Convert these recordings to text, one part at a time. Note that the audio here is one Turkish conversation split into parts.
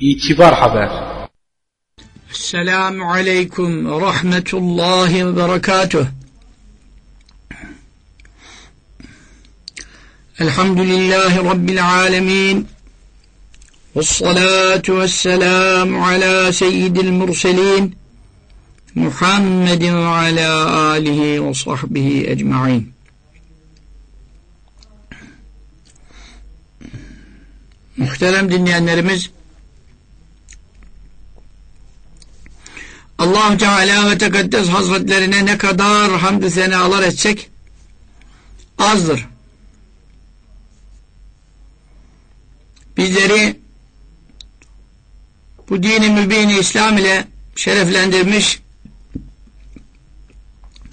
İtibar Haber Selamun Aleyküm ve Rahmetullahi ve Berekatuh. Elhamdülillahi Rabbil Alemin. Vessalatu vesselamu ala seyyidil murselin. Muhammedin ve ala alihi ve sahbihi ecma'in. Muhterem dinleyenlerimiz, allah Teala ve Tekaddes Hazretlerine ne kadar hamdü senalar etsek azdır. Bizleri bu dini mübini İslam ile şereflendirmiş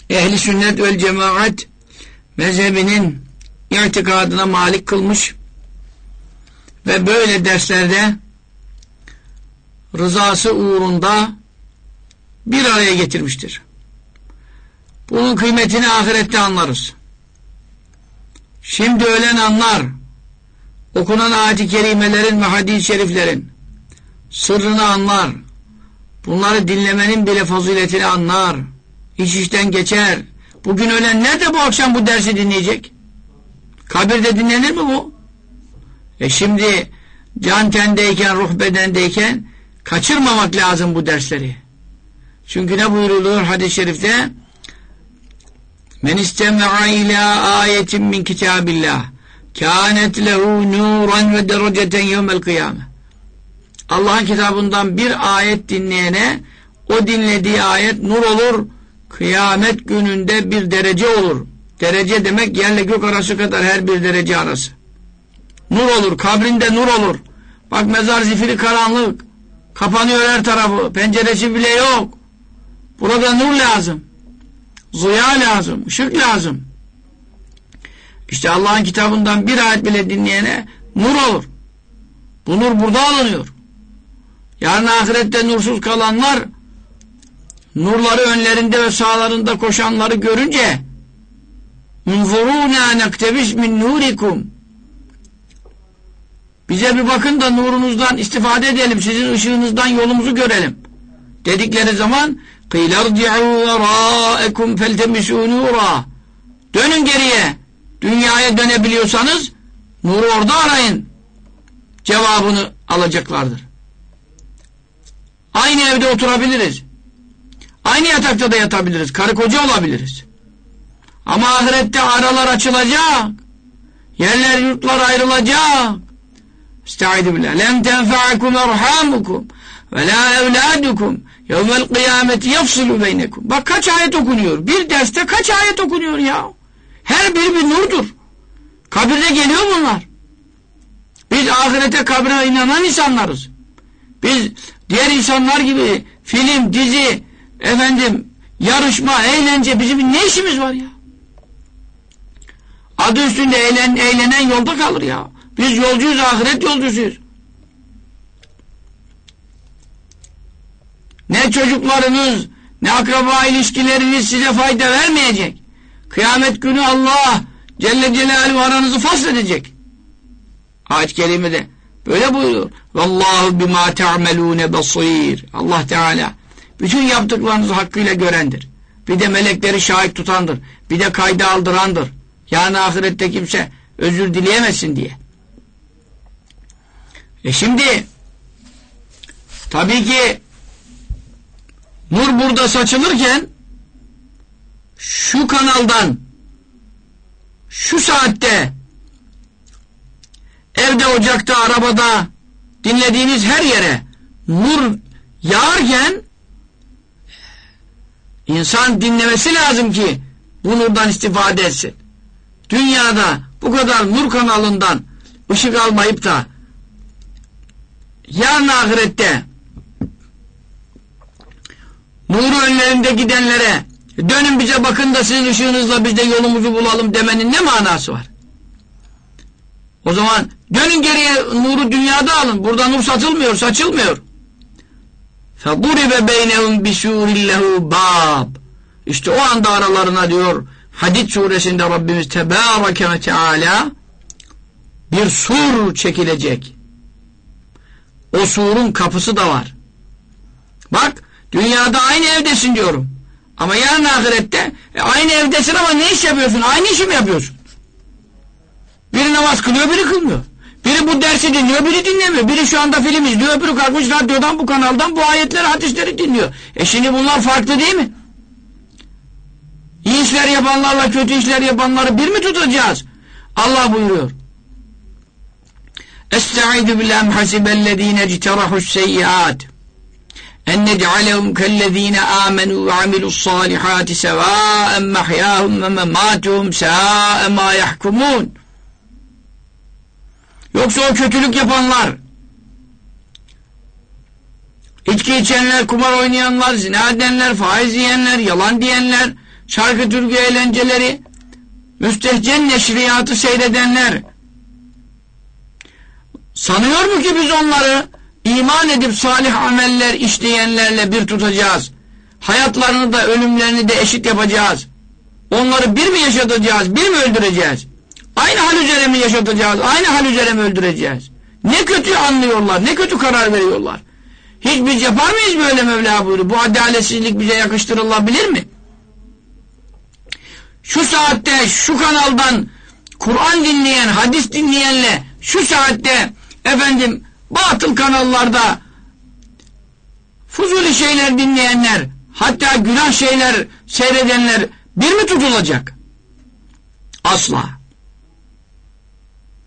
ehli sünnet vel cemaat mezhebinin itikadına malik kılmış ve böyle derslerde rızası uğrunda bir araya getirmiştir. Bunun kıymetini ahirette anlarız. Şimdi ölen anlar, okunan ayet-i kerimelerin ve hadis-i şeriflerin sırrını anlar, bunları dinlemenin bile faziletini anlar, iş işten geçer. Bugün ölenler de bu akşam bu dersi dinleyecek. Kabirde dinlenir mi bu? E şimdi can tendeyken, ruh bedendeyken kaçırmamak lazım bu dersleri. Çünkü ne buyuruluyor hadis-i şerifte? Men istema'a ila ayetin min kitabillah kânet lehu nuran ve dereceten yevmel kıyame. Allah'ın kitabından bir ayet dinleyene o dinlediği ayet nur olur, kıyamet gününde bir derece olur. Derece demek yerle gök arası kadar her bir derece arası. Nur olur, kabrinde nur olur. Bak mezar zifiri karanlık. Kapanıyor her tarafı. Penceresi bile yok. Burada nur lazım. Ziya lazım. ışık lazım. İşte Allah'ın kitabından bir ayet bile dinleyene nur olur. Bu nur burada alınıyor. Yarın ahirette nursuz kalanlar nurları önlerinde ve sağlarında koşanları görünce unzuruna nektebiş min nurikum bize bir bakın da nurunuzdan istifade edelim sizin ışığınızdan yolumuzu görelim dedikleri zaman قِيلَ ارْجِعُوا وَرَاءَكُمْ فَالْتَمِسُوا نُورًا Dönün geriye. Dünyaya dönebiliyorsanız nuru orada arayın. Cevabını alacaklardır. Aynı evde oturabiliriz. Aynı yatakta da yatabiliriz. Karı koca olabiliriz. Ama ahirette aralar açılacak. Yerler yurtlar ayrılacak. Estaizu billah. Lem tenfa'akum erhamukum ve la evladukum Yevmel kıyameti yafsulu beynekum. Bak kaç ayet okunuyor. Bir derste kaç ayet okunuyor ya. Her biri bir nurdur. Kabirde geliyor bunlar. Biz ahirete kabre inanan insanlarız. Biz diğer insanlar gibi film, dizi, efendim yarışma, eğlence bizim ne işimiz var ya? Adı üstünde eğlen, eğlenen yolda kalır ya. Biz yolcuyuz, ahiret yolcusuyuz. Ne çocuklarınız, ne akraba ilişkileriniz size fayda vermeyecek. Kıyamet günü Allah Celle Celaluhu aranızı fasledecek. Ayet-i kerimede böyle buyuruyor. Vallahu bima ta'melune basir. Allah Teala bütün yaptıklarınızı hakkıyla görendir. Bir de melekleri şahit tutandır. Bir de kayda aldırandır. Yani ahirette kimse özür dileyemezsin diye. E şimdi tabii ki Nur burada saçılırken şu kanaldan şu saatte evde, ocakta, arabada dinlediğiniz her yere nur yağarken insan dinlemesi lazım ki bu nurdan istifade etsin. Dünyada bu kadar nur kanalından ışık almayıp da yarın ahirette nuru önlerinde gidenlere dönün bize bakın da sizin ışığınızla biz de yolumuzu bulalım demenin ne manası var? O zaman dönün geriye nuru dünyada alın. Burada nur satılmıyor, saçılmıyor. فَضُرِبَ بَيْنَهُمْ بِسُورِ لَهُ bab. İşte o anda aralarına diyor Hadid suresinde Rabbimiz Tebareke ve Teala bir sur çekilecek. O surun kapısı da var. Bak dünyada aynı evdesin diyorum. Ama yarın ahirette e, aynı evdesin ama ne iş yapıyorsun? Aynı işi mi yapıyorsun? Biri namaz kılıyor, biri kılmıyor. Biri bu dersi dinliyor, biri dinlemiyor. Biri şu anda film izliyor, öbürü kalkmış radyodan, bu kanaldan bu ayetleri, hadisleri dinliyor. E şimdi bunlar farklı değil mi? İyi işler yapanlarla kötü işler yapanları bir mi tutacağız? Allah buyuruyor. Estaizu billahi hasibellezine icterahu's seyyiat en nec'alehum kellezine amenu ve amilus salihati sevaen mahyahum ve mematuhum sa'e ma yahkumun Yoksa o kötülük yapanlar, içki içenler, kumar oynayanlar, zina edenler, faiz yiyenler, yalan diyenler, şarkı türkü eğlenceleri, müstehcen neşriyatı seyredenler, sanıyor mu ki biz onları iman edip salih ameller işleyenlerle bir tutacağız? Hayatlarını da ölümlerini de eşit yapacağız. Onları bir mi yaşatacağız, bir mi öldüreceğiz? Aynı hal üzere mi yaşatacağız? Aynı hal üzere mi öldüreceğiz? Ne kötü anlıyorlar, ne kötü karar veriyorlar. Hiç biz yapar mıyız böyle Mevla buyuruyor? Bu adaletsizlik bize yakıştırılabilir mi? Şu saatte, şu kanaldan Kur'an dinleyen, hadis dinleyenle şu saatte efendim batıl kanallarda fuzuli şeyler dinleyenler hatta günah şeyler seyredenler bir mi tutulacak? Asla.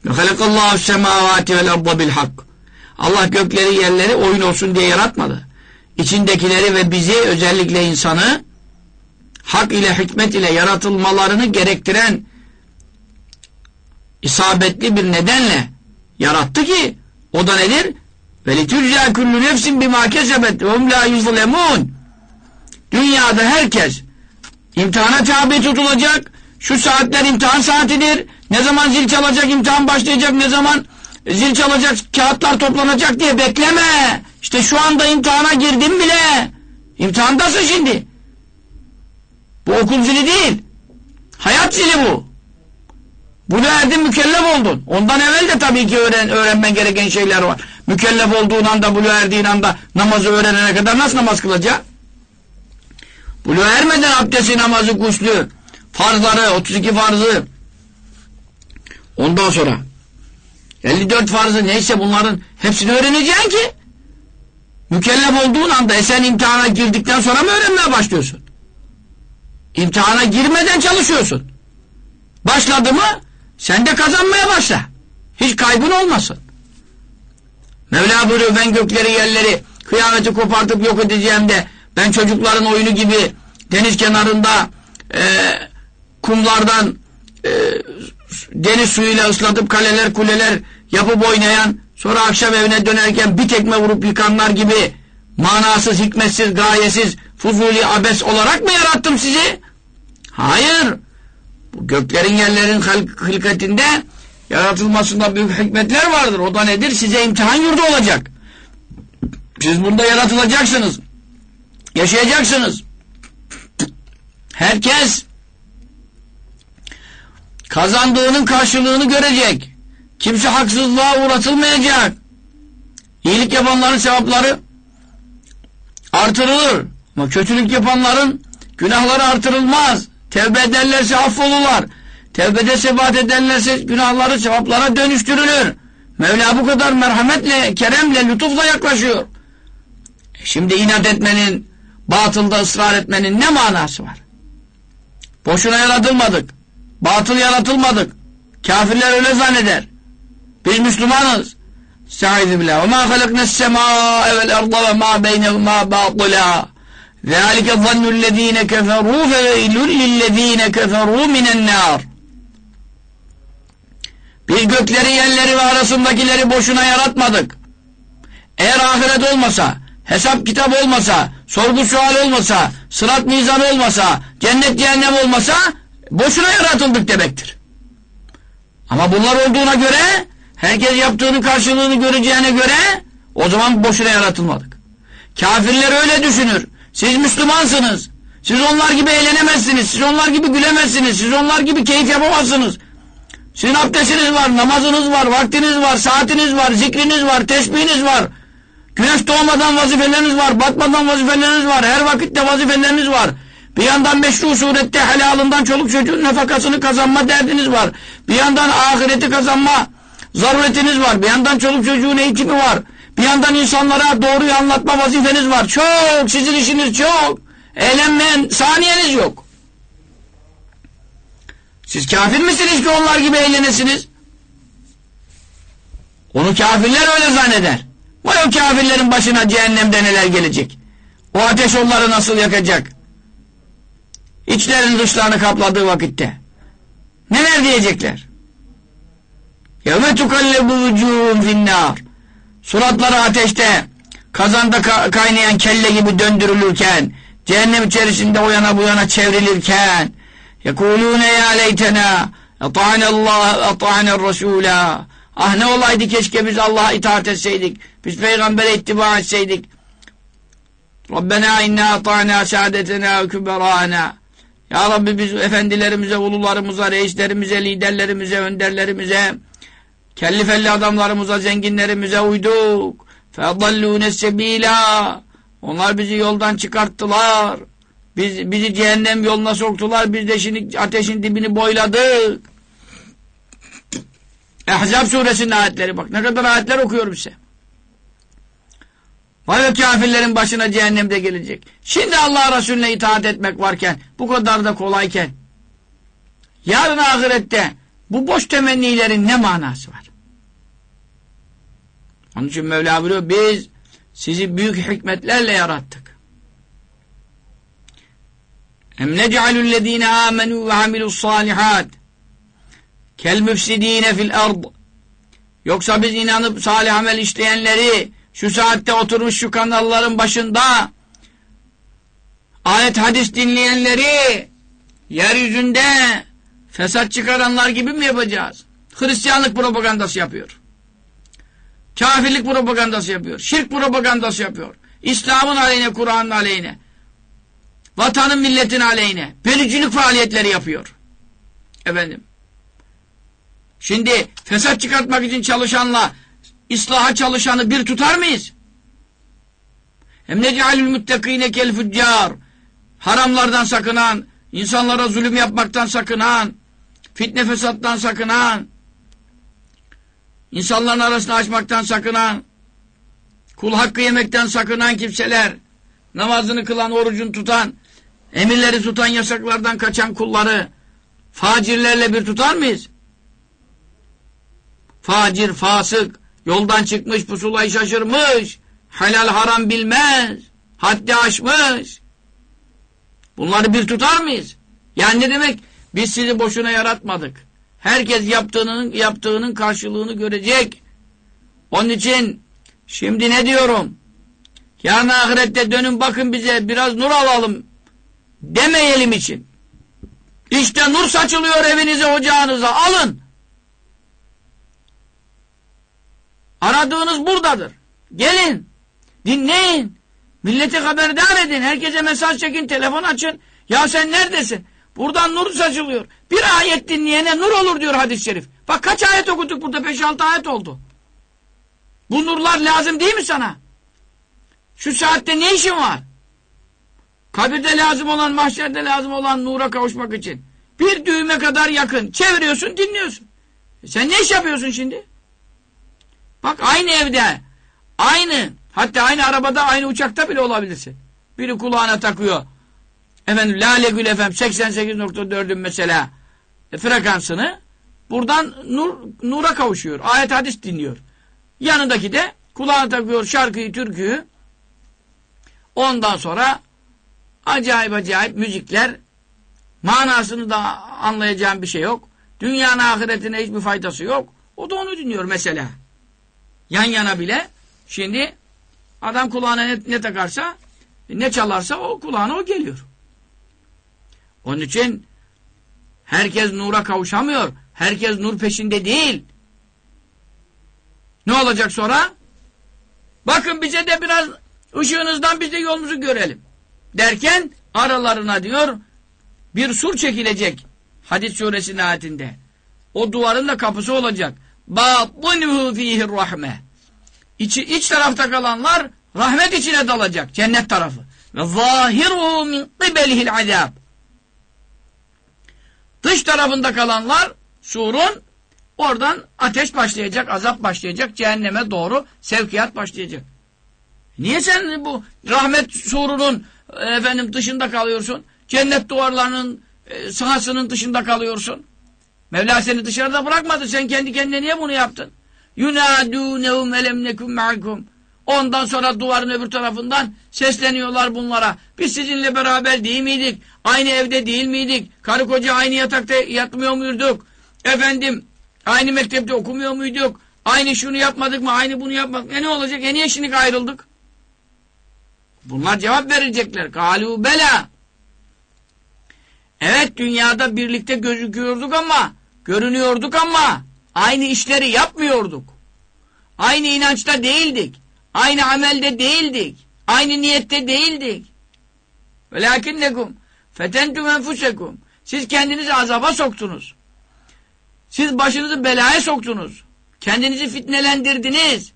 Halakallahu semavati vel arda bil hak. Allah gökleri yerleri oyun olsun diye yaratmadı. İçindekileri ve bizi özellikle insanı hak ile hikmet ile yaratılmalarını gerektiren isabetli bir nedenle yarattı ki o da nedir? وَلِتُجْزَا كُلُّ نَفْسٍ بِمَا كَسَبَتْ وَهُمْ لَا يُظْلَمُونَ Dünyada herkes imtihana tabi tutulacak. Şu saatler imtihan saatidir. Ne zaman zil çalacak, imtihan başlayacak, ne zaman zil çalacak, kağıtlar toplanacak diye bekleme. İşte şu anda imtihana girdim bile. İmtihandasın şimdi. Bu okul zili değil. Hayat zili bu. Bunu erdin mükellef oldun. Ondan evvel de tabii ki öğren, öğrenmen gereken şeyler var. Mükellef olduğun anda, bulu erdiğin anda namazı öğrenene kadar nasıl namaz kılacak? Bulu ermeden abdesti, namazı, guslü, farzları, 32 farzı, Ondan sonra 54 farzı neyse bunların hepsini öğreneceksin ki mükellef olduğun anda e sen imtihana girdikten sonra mı öğrenmeye başlıyorsun? İmtihana girmeden çalışıyorsun. Başladı mı sen de kazanmaya başla. Hiç kaybın olmasın. Mevla buyuruyor ben gökleri yerleri kıyameti kopartıp yok edeceğim de ben çocukların oyunu gibi deniz kenarında e, kumlardan e, deniz suyuyla ıslatıp kaleler kuleler yapıp oynayan sonra akşam evine dönerken bir tekme vurup yıkanlar gibi manasız, hikmetsiz, gayesiz, fuzuli, abes olarak mı yarattım sizi? Hayır. Göklerin yerlerin hılkatinde yaratılmasında büyük hikmetler vardır. O da nedir? Size imtihan yurdu olacak. Siz bunda yaratılacaksınız. Yaşayacaksınız. Herkes kazandığının karşılığını görecek. Kimse haksızlığa uğratılmayacak. İyilik yapanların sevapları artırılır. Ama kötülük yapanların günahları artırılmaz. Tevbe ederlerse affolurlar. Tevbede sebat ederlerse günahları sevaplara dönüştürülür. Mevla bu kadar merhametle, keremle, lütufla yaklaşıyor. E şimdi inat etmenin, batılda ısrar etmenin ne manası var? Boşuna yaratılmadık. Batıl yaratılmadık. Kafirler öyle zanneder. Biz Müslümanız. Estaizu billah. Ve ma halaknes semâe vel arda ve ma beynehumâ bâtıla. ذَٰلِكَ ظَنُّ الَّذ۪ينَ كَفَرُوا فَوَيْلٌ لِلَّذ۪ينَ كَفَرُوا مِنَ النَّارِ Biz gökleri, yerleri ve arasındakileri boşuna yaratmadık. Eğer ahiret olmasa, hesap kitap olmasa, sorgu sual olmasa, sırat mizan olmasa, cennet cehennem olmasa boşuna yaratıldık demektir. Ama bunlar olduğuna göre herkes yaptığının karşılığını göreceğine göre o zaman boşuna yaratılmadık. Kafirler öyle düşünür. Siz Müslümansınız. Siz onlar gibi eğlenemezsiniz. Siz onlar gibi gülemezsiniz. Siz onlar gibi keyif yapamazsınız. Sizin abdestiniz var, namazınız var, vaktiniz var, saatiniz var, zikriniz var, tesbihiniz var. Güneş doğmadan vazifeleriniz var, batmadan vazifeleriniz var, her vakitte vazifeleriniz var. Bir yandan meşru surette helalından çoluk çocuğun nefakasını kazanma derdiniz var. Bir yandan ahireti kazanma zaruretiniz var. Bir yandan çoluk çocuğun eğitimi var. Bir yandan insanlara doğruyu anlatma vazifeniz var. Çok sizin işiniz çok. Eğlenmeyen saniyeniz yok. Siz kafir misiniz ki onlar gibi eğlenesiniz? Onu kafirler öyle zanneder. Vay o kafirlerin başına cehennemde neler gelecek. O ateş onları nasıl yakacak? İçlerini dışlarını kapladığı vakitte. Neler diyecekler? Yevme tukallebu vücuhum finnâr. Suratları ateşte, kazanda kaynayan kelle gibi döndürülürken, cehennem içerisinde o yana bu yana çevrilirken, yekulûne ya leytena, eta'anallâhe eta'anel rasûlâ. Ah ne olaydı keşke biz Allah'a itaat etseydik, biz peygambere ittiba etseydik. Rabbena inna ata'na saadetena ve küberâna. Ya Rabbi biz efendilerimize, ulularımıza, reislerimize, liderlerimize, önderlerimize, kelli felli adamlarımıza, zenginlerimize uyduk. فَضَلُّونَ sebila. Onlar bizi yoldan çıkarttılar. Biz, bizi cehennem yoluna soktular. Biz de şimdi ateşin dibini boyladık. Ehzab suresinin ayetleri bak. Ne kadar ayetler okuyorum size. Vay o kafirlerin başına cehennemde gelecek. Şimdi Allah Resulüne itaat etmek varken, bu kadar da kolayken, yarın ahirette bu boş temennilerin ne manası var? Onun için Mevla buyuruyor, biz sizi büyük hikmetlerle yarattık. Em nec'alullezine amenu ve amilus salihat kel müfsidine fil ard Yoksa biz inanıp salih amel işleyenleri şu saatte oturmuş şu kanalların başında ayet hadis dinleyenleri yeryüzünde fesat çıkaranlar gibi mi yapacağız? Hristiyanlık propagandası yapıyor. Kafirlik propagandası yapıyor. Şirk propagandası yapıyor. İslam'ın aleyhine, Kur'an'ın aleyhine. Vatanın milletin aleyhine. Bölücülük faaliyetleri yapıyor. Efendim. Şimdi fesat çıkartmak için çalışanla İslaha çalışanı bir tutar mıyız? Hem necalül müttekine kel füccar. Haramlardan sakınan, insanlara zulüm yapmaktan sakınan, fitne fesattan sakınan, insanların arasını açmaktan sakınan, kul hakkı yemekten sakınan kimseler, namazını kılan, orucunu tutan, emirleri tutan, yasaklardan kaçan kulları, facirlerle bir tutar mıyız? Facir, fasık, Yoldan çıkmış pusulayı şaşırmış. Helal haram bilmez. Haddi aşmış. Bunları bir tutar mıyız? Yani ne demek? Biz sizi boşuna yaratmadık. Herkes yaptığının, yaptığının karşılığını görecek. Onun için şimdi ne diyorum? Yarın ahirette dönün bakın bize biraz nur alalım demeyelim için. İşte nur saçılıyor evinize ocağınıza alın. Aradığınız buradadır. Gelin. Dinleyin. Milleti haberdar edin. Herkese mesaj çekin. Telefon açın. Ya sen neredesin? Buradan nur saçılıyor. Bir ayet dinleyene nur olur diyor hadis-i şerif. Bak kaç ayet okuduk burada? 5-6 ayet oldu. Bu nurlar lazım değil mi sana? Şu saatte ne işin var? Kabirde lazım olan, mahşerde lazım olan nura kavuşmak için. Bir düğme kadar yakın. Çeviriyorsun, dinliyorsun. E sen ne iş yapıyorsun şimdi? Bak aynı evde, aynı, hatta aynı arabada, aynı uçakta bile olabilirsin. Biri kulağına takıyor. Efendim Lale Gül FM 88.4'ün mesela e, frekansını buradan nur, nura kavuşuyor. Ayet hadis dinliyor. Yanındaki de kulağına takıyor şarkıyı, türküyü. Ondan sonra acayip acayip müzikler manasını da anlayacağım bir şey yok. Dünyanın ahiretine hiçbir faydası yok. O da onu dinliyor mesela. Yan yana bile. Şimdi adam kulağına ne, ne takarsa ne çalarsa o kulağına o geliyor. Onun için herkes nura kavuşamıyor. Herkes nur peşinde değil. Ne olacak sonra? Bakın bize de biraz ışığınızdan biz de yolumuzu görelim. Derken aralarına diyor bir sur çekilecek. Hadis suresinin ayetinde. O duvarın da kapısı olacak. Bâbunhu fîhir rahme. İçi, iç tarafta kalanlar rahmet içine dalacak. Cennet tarafı. Ve zâhiruhu min qibelihil azab. Dış tarafında kalanlar surun oradan ateş başlayacak, azap başlayacak, cehenneme doğru sevkiyat başlayacak. Niye sen bu rahmet surunun efendim dışında kalıyorsun? Cennet duvarlarının e, sahasının dışında kalıyorsun. Mevla seni dışarıda bırakmadı. Sen kendi kendine niye bunu yaptın? Yunadûnehum elem nekum ma'akum. Ondan sonra duvarın öbür tarafından sesleniyorlar bunlara. Biz sizinle beraber değil miydik? Aynı evde değil miydik? Karı koca aynı yatakta yatmıyor muyduk? Efendim aynı mektepte okumuyor muyduk? Aynı şunu yapmadık mı? Aynı bunu yapmadık mı? E ne olacak? E niye şimdi ayrıldık? Bunlar cevap verecekler. Galu bela. Evet dünyada birlikte gözüküyorduk ama görünüyorduk ama aynı işleri yapmıyorduk. Aynı inançta değildik. Aynı amelde değildik. Aynı niyette değildik. Velakinnekum fetentum enfusekum. Siz kendinizi azaba soktunuz. Siz başınızı belaya soktunuz. Kendinizi fitnelendirdiniz.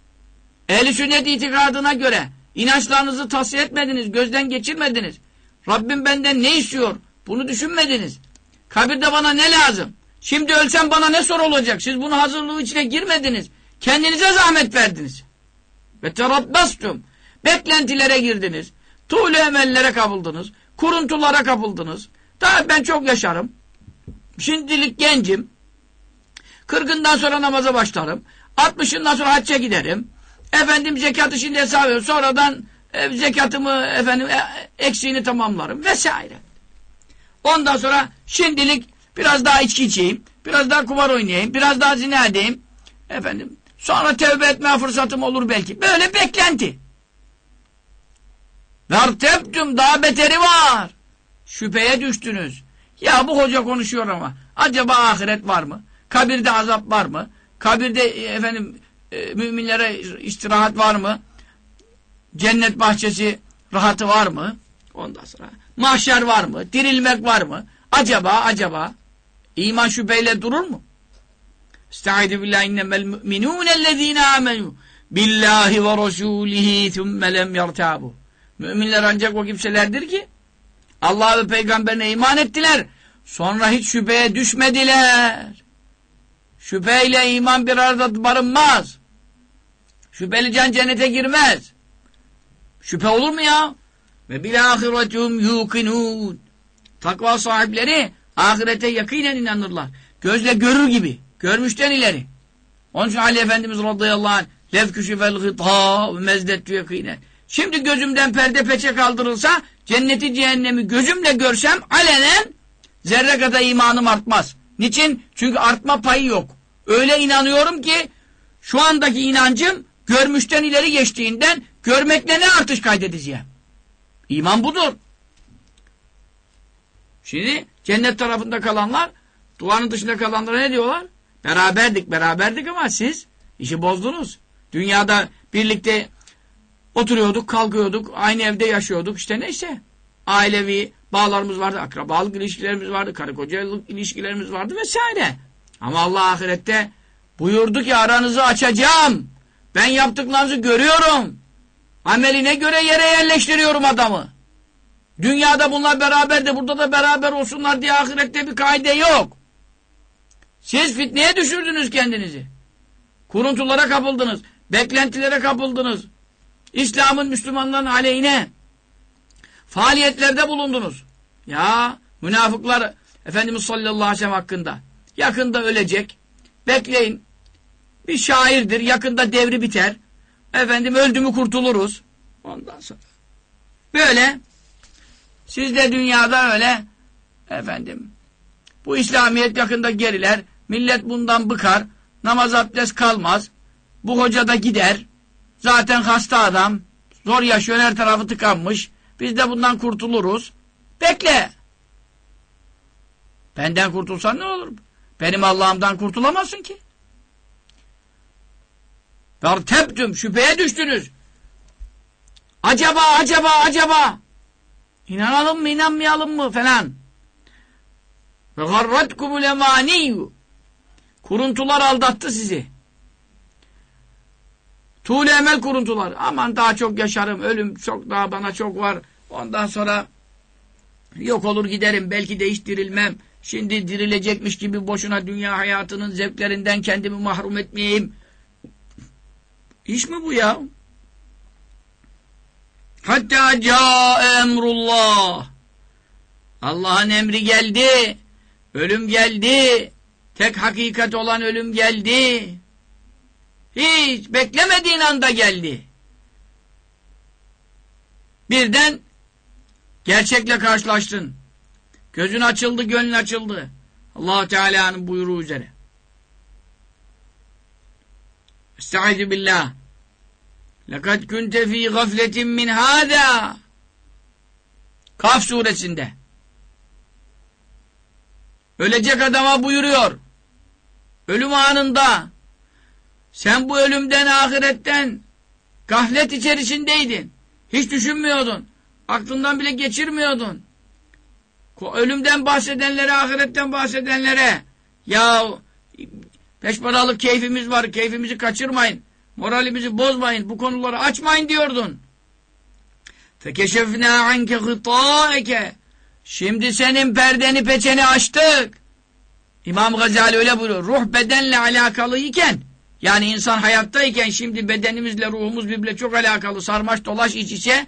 Ehli sünnet itikadına göre inançlarınızı tasfiye etmediniz, gözden geçirmediniz. Rabbim benden ne istiyor? Bunu düşünmediniz. Kabirde bana ne lazım? Şimdi ölsem bana ne sor olacak? Siz bunu hazırlığı içine girmediniz. Kendinize zahmet verdiniz. Ve terabbastum. Beklentilere girdiniz. Tuğlu emellere kapıldınız. Kuruntulara kapıldınız. Daha ben çok yaşarım. Şimdilik gencim. Kırkından sonra namaza başlarım. Altmışından sonra hacca giderim. Efendim zekatı şimdi hesap ediyorum. Sonradan e, zekatımı efendim e, eksiğini tamamlarım vesaire. Ondan sonra şimdilik biraz daha içki içeyim. Biraz daha kumar oynayayım. Biraz daha zina edeyim. Efendim sonra tevbe etme fırsatım olur belki. Böyle beklenti. Vertebtüm daha beteri var. Şüpheye düştünüz. Ya bu hoca konuşuyor ama acaba ahiret var mı? Kabirde azap var mı? Kabirde e, efendim e, müminlere istirahat var mı? Cennet bahçesi rahatı var mı? Ondan sonra mahşer var mı? Dirilmek var mı? Acaba acaba iman şüpheyle durur mu? Estaizu billahi innemel mu'minûnellezîne âmenû billahi ve rasûlihi thumme lem yertâbu. Müminler ancak o kimselerdir ki Allah ve peygamberine iman ettiler. Sonra hiç şüpheye düşmediler. Şüpheyle iman bir arada barınmaz. Şüpheli can cennete girmez. Şüphe olur mu ya? Ve bil ahiretum yuqinun. Takva sahipleri ahirete yakinen inanırlar. Gözle görür gibi. Görmüşten ileri. Onun için Ali Efendimiz radıyallahu anh levküşü vel gıta ve mezdettü yakinen. Şimdi gözümden perde peçe kaldırılsa cenneti cehennemi gözümle görsem alenen zerre kadar imanım artmaz. Niçin? Çünkü artma payı yok. Öyle inanıyorum ki şu andaki inancım görmüşten ileri geçtiğinden görmekle ne artış kaydedeceğim? İman budur. Şimdi cennet tarafında kalanlar duvarın dışında kalanlara ne diyorlar? Beraberdik beraberdik ama siz işi bozdunuz. Dünyada birlikte oturuyorduk, kalkıyorduk, aynı evde yaşıyorduk işte neyse. Ailevi bağlarımız vardı, akrabalık ilişkilerimiz vardı, karı kocalık ilişkilerimiz vardı vesaire. Ama Allah ahirette buyurdu ki aranızı açacağım. Ben yaptıklarınızı görüyorum. Ameline göre yere yerleştiriyorum adamı. Dünyada bunlar beraber de burada da beraber olsunlar diye ahirette bir kaide yok. Siz fitneye düşürdünüz kendinizi. Kuruntulara kapıldınız. Beklentilere kapıldınız. İslam'ın Müslümanların aleyhine faaliyetlerde bulundunuz. Ya münafıklar Efendimiz sallallahu aleyhi ve sellem hakkında yakında ölecek. Bekleyin. Bir şairdir. Yakında devri biter. Efendim öldü mü kurtuluruz. Ondan sonra. Böyle siz de dünyada öyle efendim bu İslamiyet yakında geriler. Millet bundan bıkar. Namaz abdest kalmaz. Bu hoca da gider. Zaten hasta adam. Zor yaşıyor her tarafı tıkanmış. Biz de bundan kurtuluruz. Bekle. Benden kurtulsan ne olur? Benim Allah'ımdan kurtulamazsın ki. Vertebtüm şüpheye düştünüz. Acaba acaba acaba İnanalım mı inanmayalım mı falan. Ve garratkumul emaniyyu Kuruntular aldattı sizi. Tuğle emel kuruntuları. Aman daha çok yaşarım, ölüm çok daha bana çok var. Ondan sonra yok olur giderim, belki de hiç dirilmem. Şimdi dirilecekmiş gibi boşuna dünya hayatının zevklerinden kendimi mahrum etmeyeyim. İş mi bu ya? Hatta ca emrullah. Allah'ın emri geldi. Ölüm geldi. Tek hakikat olan ölüm geldi. Hiç beklemediğin anda geldi. Birden gerçekle karşılaştın. Gözün açıldı, gönlün açıldı. allah Teala'nın buyruğu üzere. Estaizu billah. لَقَدْ كُنْتَ ف۪ي غَفْلَةٍ مِنْ هَذَا Kaf suresinde ölecek adama buyuruyor. Ölüm anında sen bu ölümden, ahiretten gaflet içerisindeydin. Hiç düşünmüyordun. Aklından bile geçirmiyordun. Ölümden bahsedenlere, ahiretten bahsedenlere ya peş paralık keyfimiz var, keyfimizi kaçırmayın. Moralimizi bozmayın, bu konuları açmayın diyordun. Fekeşefnâ anke gıtâeke Şimdi senin perdeni peçeni açtık. İmam Gazali öyle buyuruyor. Ruh bedenle alakalı iken yani insan hayattayken şimdi bedenimizle ruhumuz birbirle çok alakalı sarmaş dolaş iç içe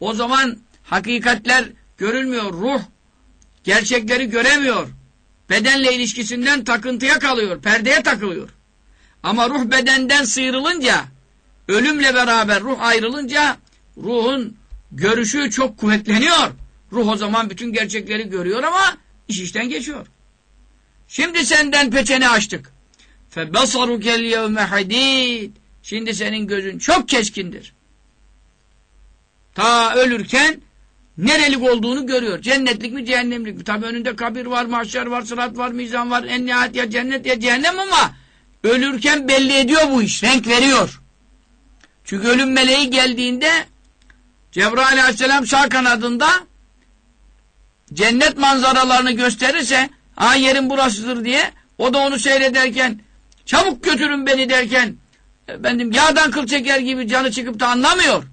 o zaman hakikatler görülmüyor. Ruh gerçekleri göremiyor. Bedenle ilişkisinden takıntıya kalıyor. Perdeye takılıyor. Ama ruh bedenden sıyrılınca ölümle beraber ruh ayrılınca ruhun görüşü çok kuvvetleniyor. Ruh o zaman bütün gerçekleri görüyor ama iş işten geçiyor. Şimdi senden peçeni açtık. فَبَصَرُكَ الْيَوْمَ حَد۪يدٍ Şimdi senin gözün çok keskindir. Ta ölürken nerelik olduğunu görüyor. Cennetlik mi cehennemlik mi? Tabi önünde kabir var, mahşer var, sırat var, mizan var. En nihayet ya cennet ya cehennem ama ölürken belli ediyor bu iş. Renk veriyor. Çünkü ölüm meleği geldiğinde Cebrail aleyhisselam sağ kanadında cennet manzaralarını gösterirse ha yerin burasıdır diye o da onu seyrederken çabuk götürün beni derken efendim yağdan kıl çeker gibi canı çıkıp da anlamıyor.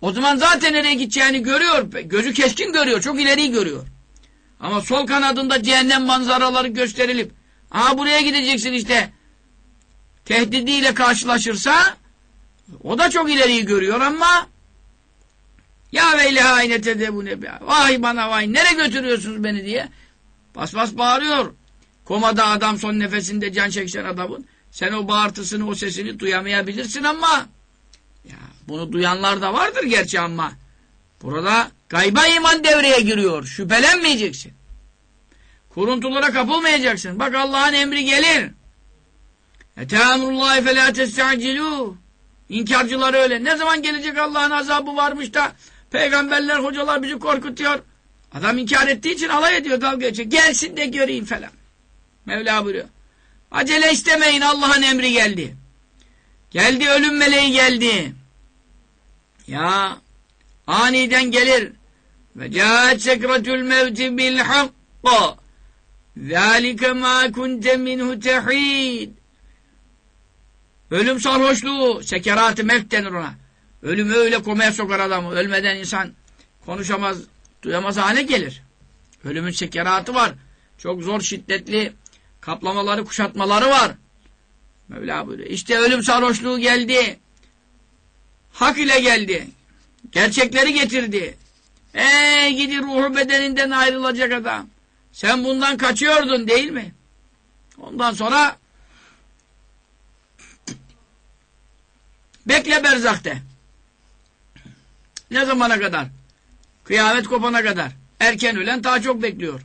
O zaman zaten nereye gideceğini görüyor. Gözü keskin görüyor. Çok ileriyi görüyor. Ama sol kanadında cehennem manzaraları gösterilip aha buraya gideceksin işte tehdidiyle karşılaşırsa o da çok ileriyi görüyor ama ya veyle haynete de bu ne be. Vay bana vay. Nereye götürüyorsunuz beni diye. Bas bas bağırıyor. Komada adam son nefesinde can çekişen adamın. Sen o bağırtısını, o sesini duyamayabilirsin ama ya bunu duyanlar da vardır gerçi ama burada gayba iman devreye giriyor. Şüphelenmeyeceksin. Kuruntulara kapılmayacaksın. Bak Allah'ın emri gelir. Ete'amurullahi felâ testa'cilû. İnkarcılar öyle. Ne zaman gelecek Allah'ın azabı varmış da Peygamberler, hocalar bizi korkutuyor. Adam inkar ettiği için alay ediyor, dalga geçiyor. Gelsin de göreyim falan. Mevla buyuruyor. Acele istemeyin Allah'ın emri geldi. Geldi ölüm meleği geldi. Ya aniden gelir. Ve câet sekretül mevti bil hakka. Zâlike mâ kunte minhu tehîd. Ölüm sarhoşluğu, sekerat-ı mevt denir ona. Ölüm öyle komaya sokar adamı. Ölmeden insan konuşamaz, duyamaz hale gelir. Ölümün sekeratı var. Çok zor, şiddetli kaplamaları, kuşatmaları var. Mevla buyuruyor. İşte ölüm sarhoşluğu geldi. Hak ile geldi. Gerçekleri getirdi. Ey gidi ruhu bedeninden ayrılacak adam. Sen bundan kaçıyordun değil mi? Ondan sonra bekle berzakte. Ne zamana kadar? Kıyamet kopana kadar. Erken ölen daha çok bekliyor.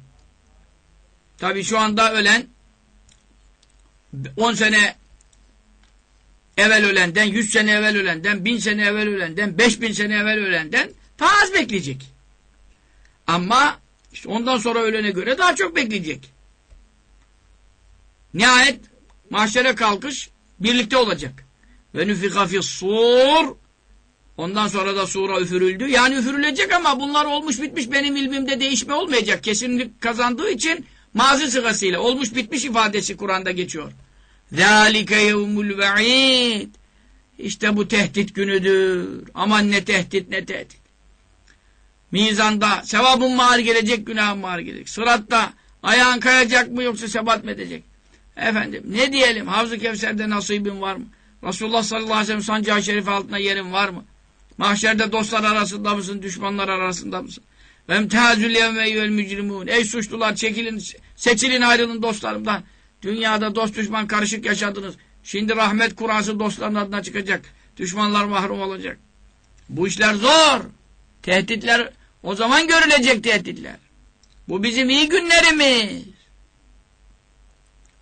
Tabi şu anda ölen 10 sene evvel ölenden, 100 sene evvel ölenden, 1000 sene evvel ölenden, 5000 sene evvel ölenden daha az bekleyecek. Ama işte ondan sonra ölene göre daha çok bekleyecek. Nihayet mahşere kalkış birlikte olacak. Ve nüfika sur Ondan sonra da sura üfürüldü. Yani üfürülecek ama bunlar olmuş bitmiş benim ilmimde değişme olmayacak. Kesinlik kazandığı için mazi sırasıyla olmuş bitmiş ifadesi Kur'an'da geçiyor. ذَٰلِكَ يَوْمُ الْوَعِيدِ İşte bu tehdit günüdür. Aman ne tehdit ne tehdit. Mizanda sevabın mı ağır gelecek, günahın mı ağır gelecek. Sıratta ayağın kayacak mı yoksa sebat mı edecek? Efendim ne diyelim Havz-ı Kevser'de nasibin var mı? Resulullah sallallahu aleyhi ve sellem sancağı şerif altında yerin var mı? Mahşerde dostlar arasında mısın, düşmanlar arasında mısın? Vemtazül yevmeyyül mücrimun. Ey suçlular çekilin, seçilin ayrılın dostlarımdan. Dünyada dost düşman karışık yaşadınız. Şimdi rahmet Kur'an'sı dostların adına çıkacak. Düşmanlar mahrum olacak. Bu işler zor. Tehditler o zaman görülecek tehditler. Bu bizim iyi günlerimiz.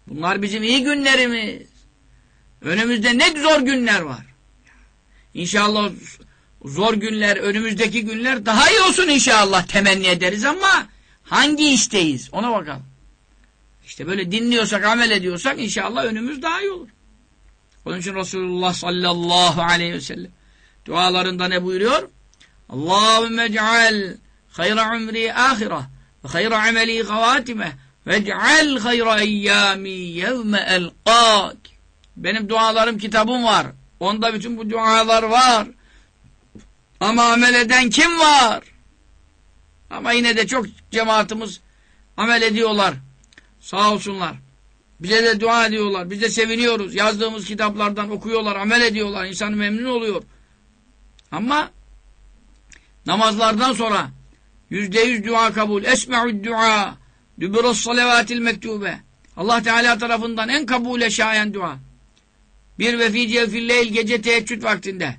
Bunlar bizim iyi günlerimiz. Önümüzde ne zor günler var. İnşallah zor günler, önümüzdeki günler daha iyi olsun inşallah temenni ederiz ama hangi işteyiz ona bakalım. İşte böyle dinliyorsak, amel ediyorsak inşallah önümüz daha iyi olur. Onun için Resulullah sallallahu aleyhi ve sellem dualarında ne buyuruyor? Allahümme ceal hayra umri ahire ve hayra ameli gavatime ve ceal hayra eyyami yevme elqâk benim dualarım kitabım var. Onda bütün bu dualar var. Ama amel eden kim var? Ama yine de çok cemaatimiz amel ediyorlar. Sağ olsunlar. Bize de dua ediyorlar. Biz de seviniyoruz. Yazdığımız kitaplardan okuyorlar, amel ediyorlar. İnsan memnun oluyor. Ama namazlardan sonra yüzde yüz dua kabul. Esme'ud dua. Dübürus salavatil mektube. Allah Teala tarafından en kabule şayan dua. Bir ve fi cevfilleyl gece teheccüd vaktinde.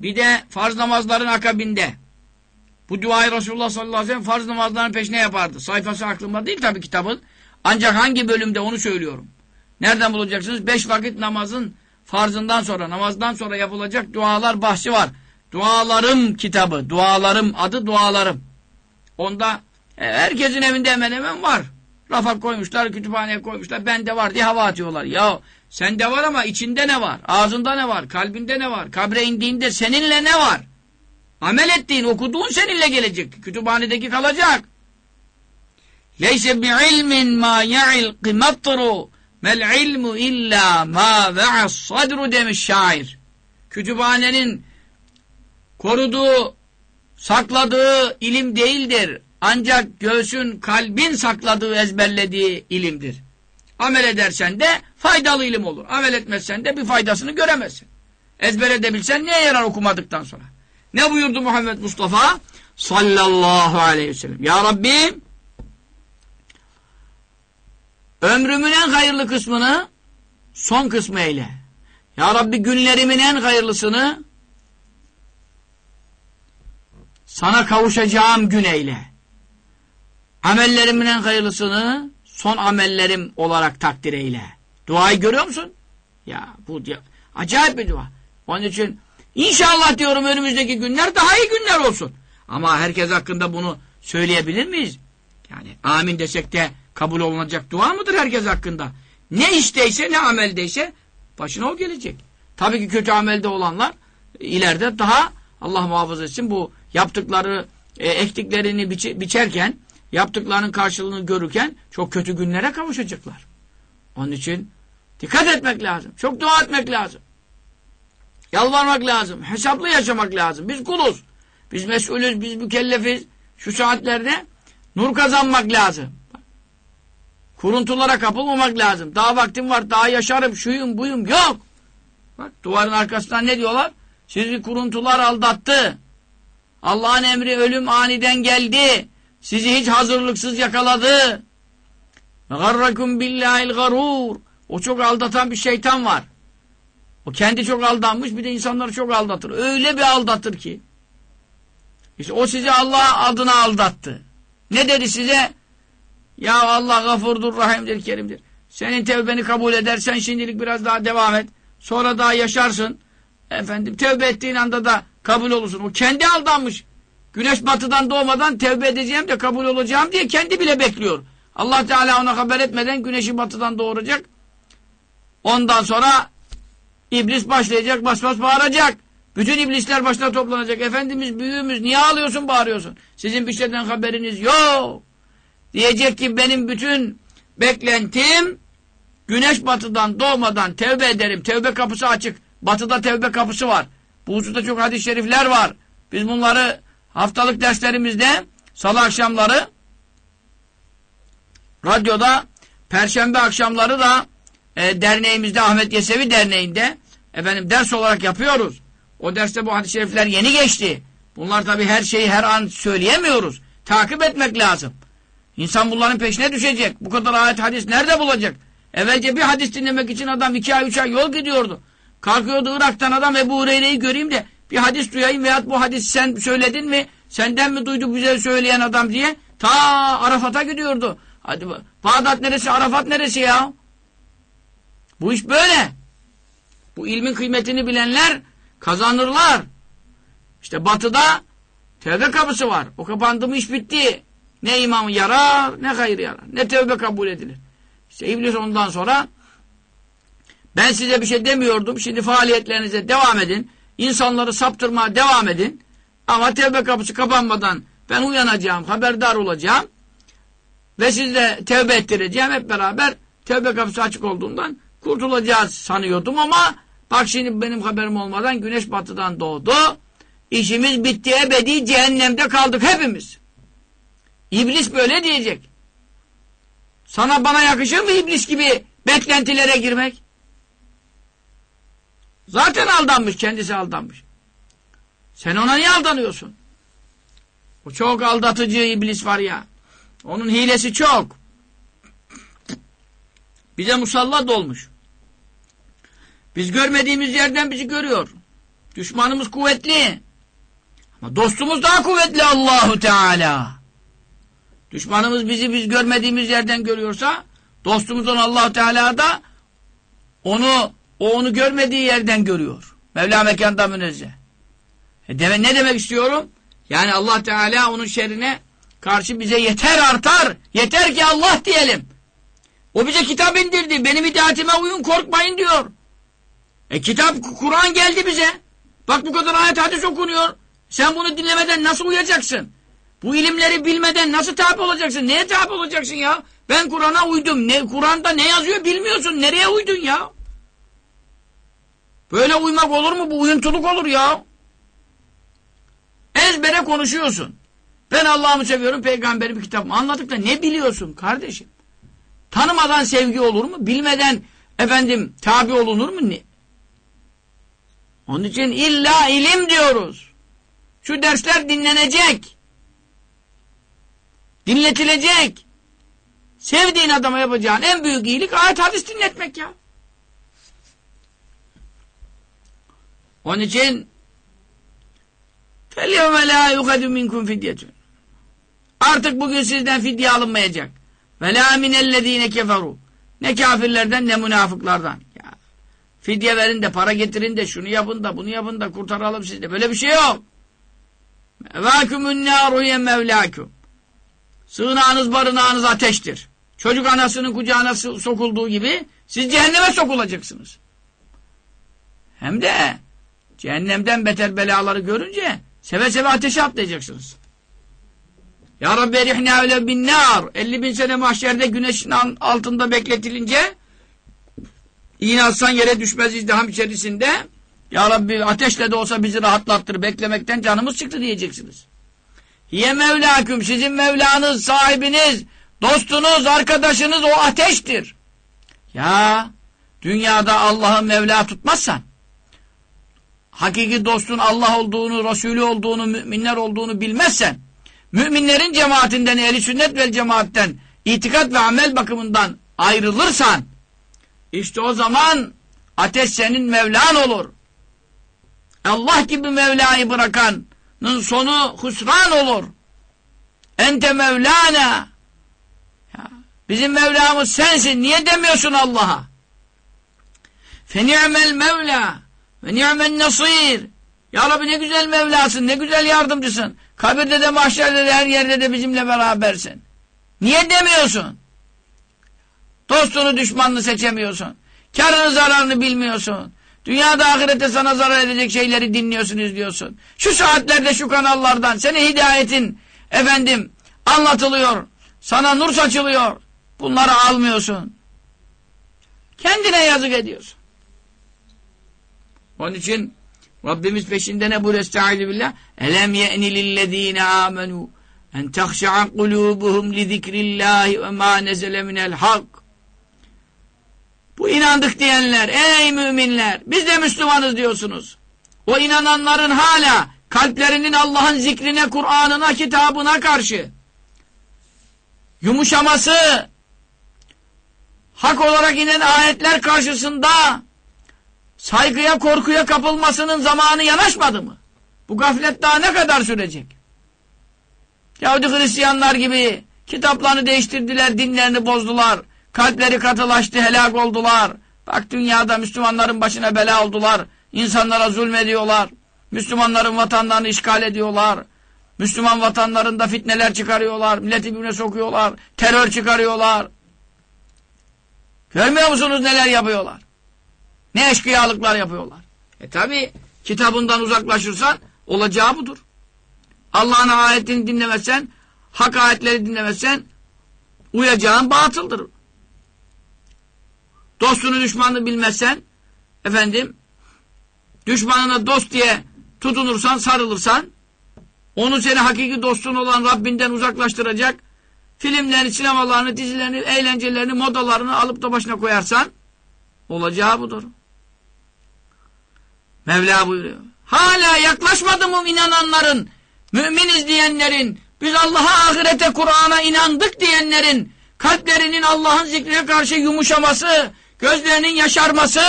Bir de farz namazların akabinde. Bu duayı Resulullah sallallahu aleyhi ve sellem farz namazların peşine yapardı. Sayfası aklımda değil tabi kitabın. Ancak hangi bölümde onu söylüyorum. Nereden bulacaksınız? Beş vakit namazın farzından sonra, namazdan sonra yapılacak dualar bahsi var. Dualarım kitabı, dualarım adı dualarım. Onda e, herkesin evinde hemen hemen var. Rafa koymuşlar, kütüphaneye koymuşlar. Bende var diye hava atıyorlar. Ya sende var ama içinde ne var? Ağzında ne var? Kalbinde ne var? Kabre indiğinde seninle ne var? Amel ettiğin, okuduğun seninle gelecek. Kütüphanedeki kalacak. Leyse bi ilmin ma ya'il qimatru mel ilmu illa ma ve'as sadru demiş şair. Kütüphanenin koruduğu, sakladığı ilim değildir. Ancak göğsün, kalbin sakladığı, ezberlediği ilimdir. Amel edersen de faydalı ilim olur. Amel etmezsen de bir faydasını göremezsin. Ezber edebilsen neye yarar okumadıktan sonra? Ne buyurdu Muhammed Mustafa? Sallallahu aleyhi ve sellem. Ya Rabbi ömrümün en hayırlı kısmını son kısmı eyle. Ya Rabbi günlerimin en hayırlısını sana kavuşacağım gün eyle. Amellerimin en hayırlısını son amellerim olarak takdir eyle. Duayı görüyor musun? Ya bu ya, acayip bir dua. Onun için inşallah diyorum önümüzdeki günler daha iyi günler olsun. Ama herkes hakkında bunu söyleyebilir miyiz? Yani amin desek de kabul olunacak dua mıdır herkes hakkında? Ne işteyse ne ameldeyse başına o gelecek. Tabii ki kötü amelde olanlar ileride daha Allah muhafaza etsin bu yaptıkları e, ektiklerini biçe, biçerken yaptıklarının karşılığını görürken çok kötü günlere kavuşacaklar. Onun için dikkat etmek lazım. Çok dua etmek lazım. Yalvarmak lazım. Hesaplı yaşamak lazım. Biz kuluz. Biz mesulüz, biz mükellefiz. Şu saatlerde nur kazanmak lazım. Kuruntulara kapılmamak lazım. Daha vaktim var, daha yaşarım, şuyum, buyum. Yok. Bak duvarın arkasından ne diyorlar? Sizi kuruntular aldattı. Allah'ın emri ölüm aniden geldi. Sizi hiç hazırlıksız yakaladı. Garrakum billahil garur. O çok aldatan bir şeytan var. O kendi çok aldanmış bir de insanları çok aldatır. Öyle bir aldatır ki. İşte o sizi Allah adına aldattı. Ne dedi size? Ya Allah gafurdur, rahimdir, kerimdir. Senin tevbeni kabul edersen şimdilik biraz daha devam et. Sonra daha yaşarsın. Efendim tevbe ettiğin anda da kabul olursun. O kendi aldanmış. Güneş batıdan doğmadan tevbe edeceğim de kabul olacağım diye kendi bile bekliyor. Allah Teala ona haber etmeden güneşi batıdan doğuracak. Ondan sonra iblis başlayacak, bas bas bağıracak. Bütün iblisler başına toplanacak. Efendimiz büyüğümüz niye ağlıyorsun bağırıyorsun? Sizin bir şeyden haberiniz yok. Diyecek ki benim bütün beklentim güneş batıdan doğmadan tevbe ederim. Tevbe kapısı açık. Batı'da tevbe kapısı var. Bu hususta çok hadis-i şerifler var. Biz bunları haftalık derslerimizde salı akşamları radyoda perşembe akşamları da e, derneğimizde Ahmet Yesevi Derneği'nde efendim ders olarak yapıyoruz. O derste bu hadis-i şerifler yeni geçti. Bunlar tabi her şeyi her an söyleyemiyoruz. Takip etmek lazım. İnsan bunların peşine düşecek. Bu kadar ayet hadis nerede bulacak? Evvelce bir hadis dinlemek için adam iki ay üç ay yol gidiyordu. Kalkıyordu Irak'tan adam Ebu Hureyre'yi göreyim de bir hadis duyayım veyahut bu hadis sen söyledin mi? Senden mi duyduk bize söyleyen adam diye ta Arafat'a gidiyordu. Hadi Bağdat neresi Arafat neresi ya? Bu iş böyle. Bu ilmin kıymetini bilenler kazanırlar. İşte batıda tevbe kapısı var. O kapandı mı iş bitti. Ne imamı yarar ne hayır yarar. Ne tevbe kabul edilir. İşte iblis ondan sonra ben size bir şey demiyordum. Şimdi faaliyetlerinize devam edin. İnsanları saptırmaya devam edin. Ama tevbe kapısı kapanmadan ben uyanacağım, haberdar olacağım. Ve sizle tevbe ettireceğim. Hep beraber tevbe kapısı açık olduğundan kurtulacağız sanıyordum ama bak şimdi benim haberim olmadan güneş batıdan doğdu. İşimiz bitti ebedi cehennemde kaldık hepimiz. İblis böyle diyecek. Sana bana yakışır mı iblis gibi beklentilere girmek? Zaten aldanmış, kendisi aldanmış. Sen ona niye aldanıyorsun? O çok aldatıcı iblis var ya. Onun hilesi çok. Bize musallat olmuş. Biz görmediğimiz yerden bizi görüyor. Düşmanımız kuvvetli. Ama dostumuz daha kuvvetli Allahu Teala. Düşmanımız bizi biz görmediğimiz yerden görüyorsa dostumuz olan allah Teala da onu o onu görmediği yerden görüyor. Mevla mekanda münezzeh. E deme, ne demek istiyorum? Yani allah Teala onun şerrine karşı bize yeter artar. Yeter ki Allah diyelim. O bize kitap indirdi. Benim itaatime uyun korkmayın diyor. E kitap Kur'an geldi bize. Bak bu kadar ayet hadis okunuyor. Sen bunu dinlemeden nasıl uyacaksın? Bu ilimleri bilmeden nasıl tabi olacaksın? Neye tabi olacaksın ya? Ben Kur'an'a uydum. Ne Kur'an'da ne yazıyor bilmiyorsun. Nereye uydun ya? Böyle uymak olur mu? Bu uyuntuluk olur ya. Ezbere konuşuyorsun. Ben Allah'ımı seviyorum, peygamberi bir kitabımı anladık da ne biliyorsun kardeşim? Tanımadan sevgi olur mu? Bilmeden efendim tabi olunur mu? Ne? Onun için illa ilim diyoruz. Şu dersler dinlenecek. Dinletilecek. Sevdiğin adama yapacağın en büyük iyilik ayet hadis dinletmek ya. Onun için فَالْيَوْمَ لَا يُخَدُ مِنْكُمْ فِدْيَةٌ Artık bugün sizden fidye alınmayacak. وَلَا مِنَ الَّذ۪ينَ كَفَرُوا Ne kafirlerden ne münafıklardan. Ya, fidye verin de para getirin de şunu yapın da bunu yapın da kurtaralım sizi de. Böyle bir şey yok. مَوَاكُمُ النَّارُ يَمَّوْلَاكُمْ Sığınağınız barınağınız ateştir. Çocuk anasının kucağına sokulduğu gibi siz cehenneme sokulacaksınız. Hem de cehennemden beter belaları görünce seve seve ateşe atlayacaksınız. Ya Rabbi erihna öyle bin nar. 50 bin sene mahşerde güneşin altında bekletilince iğne atsan yere düşmez izdiham içerisinde Ya Rabbi ateşle de olsa bizi rahatlattır. Beklemekten canımız çıktı diyeceksiniz. Ye Mevlaküm sizin Mevlanız, sahibiniz, dostunuz, arkadaşınız o ateştir. Ya dünyada Allah'ı Mevla tutmazsan hakiki dostun Allah olduğunu, Resulü olduğunu, müminler olduğunu bilmezsen müminlerin cemaatinden, ehli sünnet vel cemaatten itikat ve amel bakımından ayrılırsan işte o zaman ateş senin Mevlan olur. Allah gibi Mevla'yı bırakan sonu husran olur. Ente Mevlana. Bizim Mevlamız sensin. Niye demiyorsun Allah'a? Feni'mel Mevla ve ni'men nasir. Ya Rabbi ne güzel Mevlasın, ne güzel yardımcısın. Kabirde de mahşerde de her yerde de bizimle berabersin. Niye demiyorsun? Dostunu düşmanını seçemiyorsun. Karını zararını bilmiyorsun. Dünyada ahirette sana zarar edecek şeyleri dinliyorsun, izliyorsun. Şu saatlerde şu kanallardan senin hidayetin efendim anlatılıyor. Sana nur saçılıyor. Bunları almıyorsun. Kendine yazık ediyorsun. Onun için Rabbimiz peşinde ne buyuruyor? Estaizu billah. Elem ye'ni lillezine amenu en tehşa'a kulubuhum li zikrillahi ve ma nezele minel hak. Bu inandık diyenler, ey müminler, biz de Müslümanız diyorsunuz. O inananların hala kalplerinin Allah'ın zikrine, Kur'an'ına, kitabına karşı yumuşaması, hak olarak inen ayetler karşısında saygıya, korkuya kapılmasının zamanı yanaşmadı mı? Bu gaflet daha ne kadar sürecek? Yahudi Hristiyanlar gibi kitaplarını değiştirdiler, dinlerini bozdular, kalpleri katılaştı, helak oldular. Bak dünyada Müslümanların başına bela oldular, insanlara zulmediyorlar, Müslümanların vatanlarını işgal ediyorlar, Müslüman vatanlarında fitneler çıkarıyorlar, milleti birbirine sokuyorlar, terör çıkarıyorlar. Görmüyor musunuz neler yapıyorlar? Ne eşkıyalıklar yapıyorlar. E tabi kitabından uzaklaşırsan olacağı budur. Allah'ın ayetini dinlemezsen, hak ayetleri dinlemezsen uyacağın batıldır. Dostunu düşmanını bilmezsen efendim düşmanına dost diye tutunursan, sarılırsan onu seni hakiki dostun olan Rabbinden uzaklaştıracak filmlerini, sinemalarını, dizilerini, eğlencelerini, modalarını alıp da başına koyarsan olacağı budur. Mevla buyuruyor. Hala yaklaşmadı mı inananların, müminiz diyenlerin, biz Allah'a, ahirete, Kur'an'a inandık diyenlerin, kalplerinin Allah'ın zikrine karşı yumuşaması, gözlerinin yaşarması,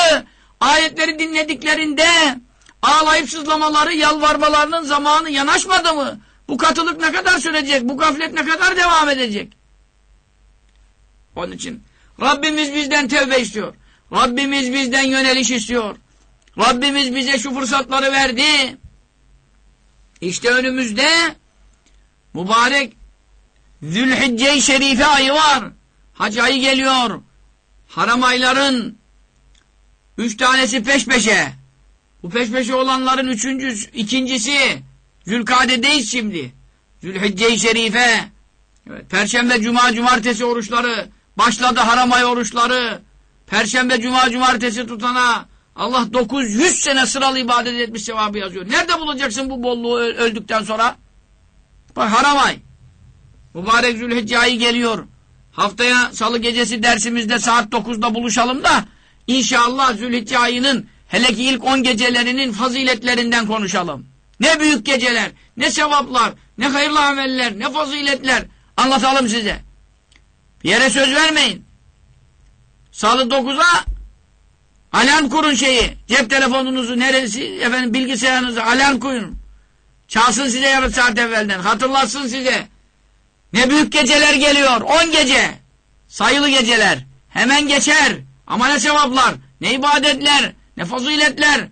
ayetleri dinlediklerinde ağlayıp sızlamaları, yalvarmalarının zamanı yanaşmadı mı? Bu katılık ne kadar sürecek? Bu gaflet ne kadar devam edecek? Onun için Rabbimiz bizden tevbe istiyor. Rabbimiz bizden yöneliş istiyor. Rabbimiz bize şu fırsatları verdi. İşte önümüzde mübarek Zülhicce-i Şerife ayı var. Hac ayı geliyor. Haram ayların üç tanesi peş peşe. Bu peş peşe olanların üçüncüsü, ikincisi Zülkade'deyiz şimdi. Zülhicce-i Şerife. Evet, Perşembe, Cuma, Cumartesi oruçları. Başladı haram ay oruçları. Perşembe, Cuma, Cumartesi tutana Allah 900 sene sıralı ibadet etmiş sevabı yazıyor. Nerede bulacaksın bu bolluğu öldükten sonra? Bak haram ay. Mübarek Zülhicce ayı geliyor. Haftaya salı gecesi dersimizde saat 9'da buluşalım da inşallah Zülhicce ayının hele ki ilk 10 gecelerinin faziletlerinden konuşalım. Ne büyük geceler, ne sevaplar, ne hayırlı ameller, ne faziletler anlatalım size. Bir yere söz vermeyin. Salı 9'a alarm kurun şeyi. Cep telefonunuzu neresi, efendim bilgisayarınızı alarm koyun. Çalsın size yarım saat evvelden. Hatırlatsın size. Ne büyük geceler geliyor. 10 gece. Sayılı geceler. Hemen geçer. Ama ne sevaplar, ne ibadetler, ne faziletler.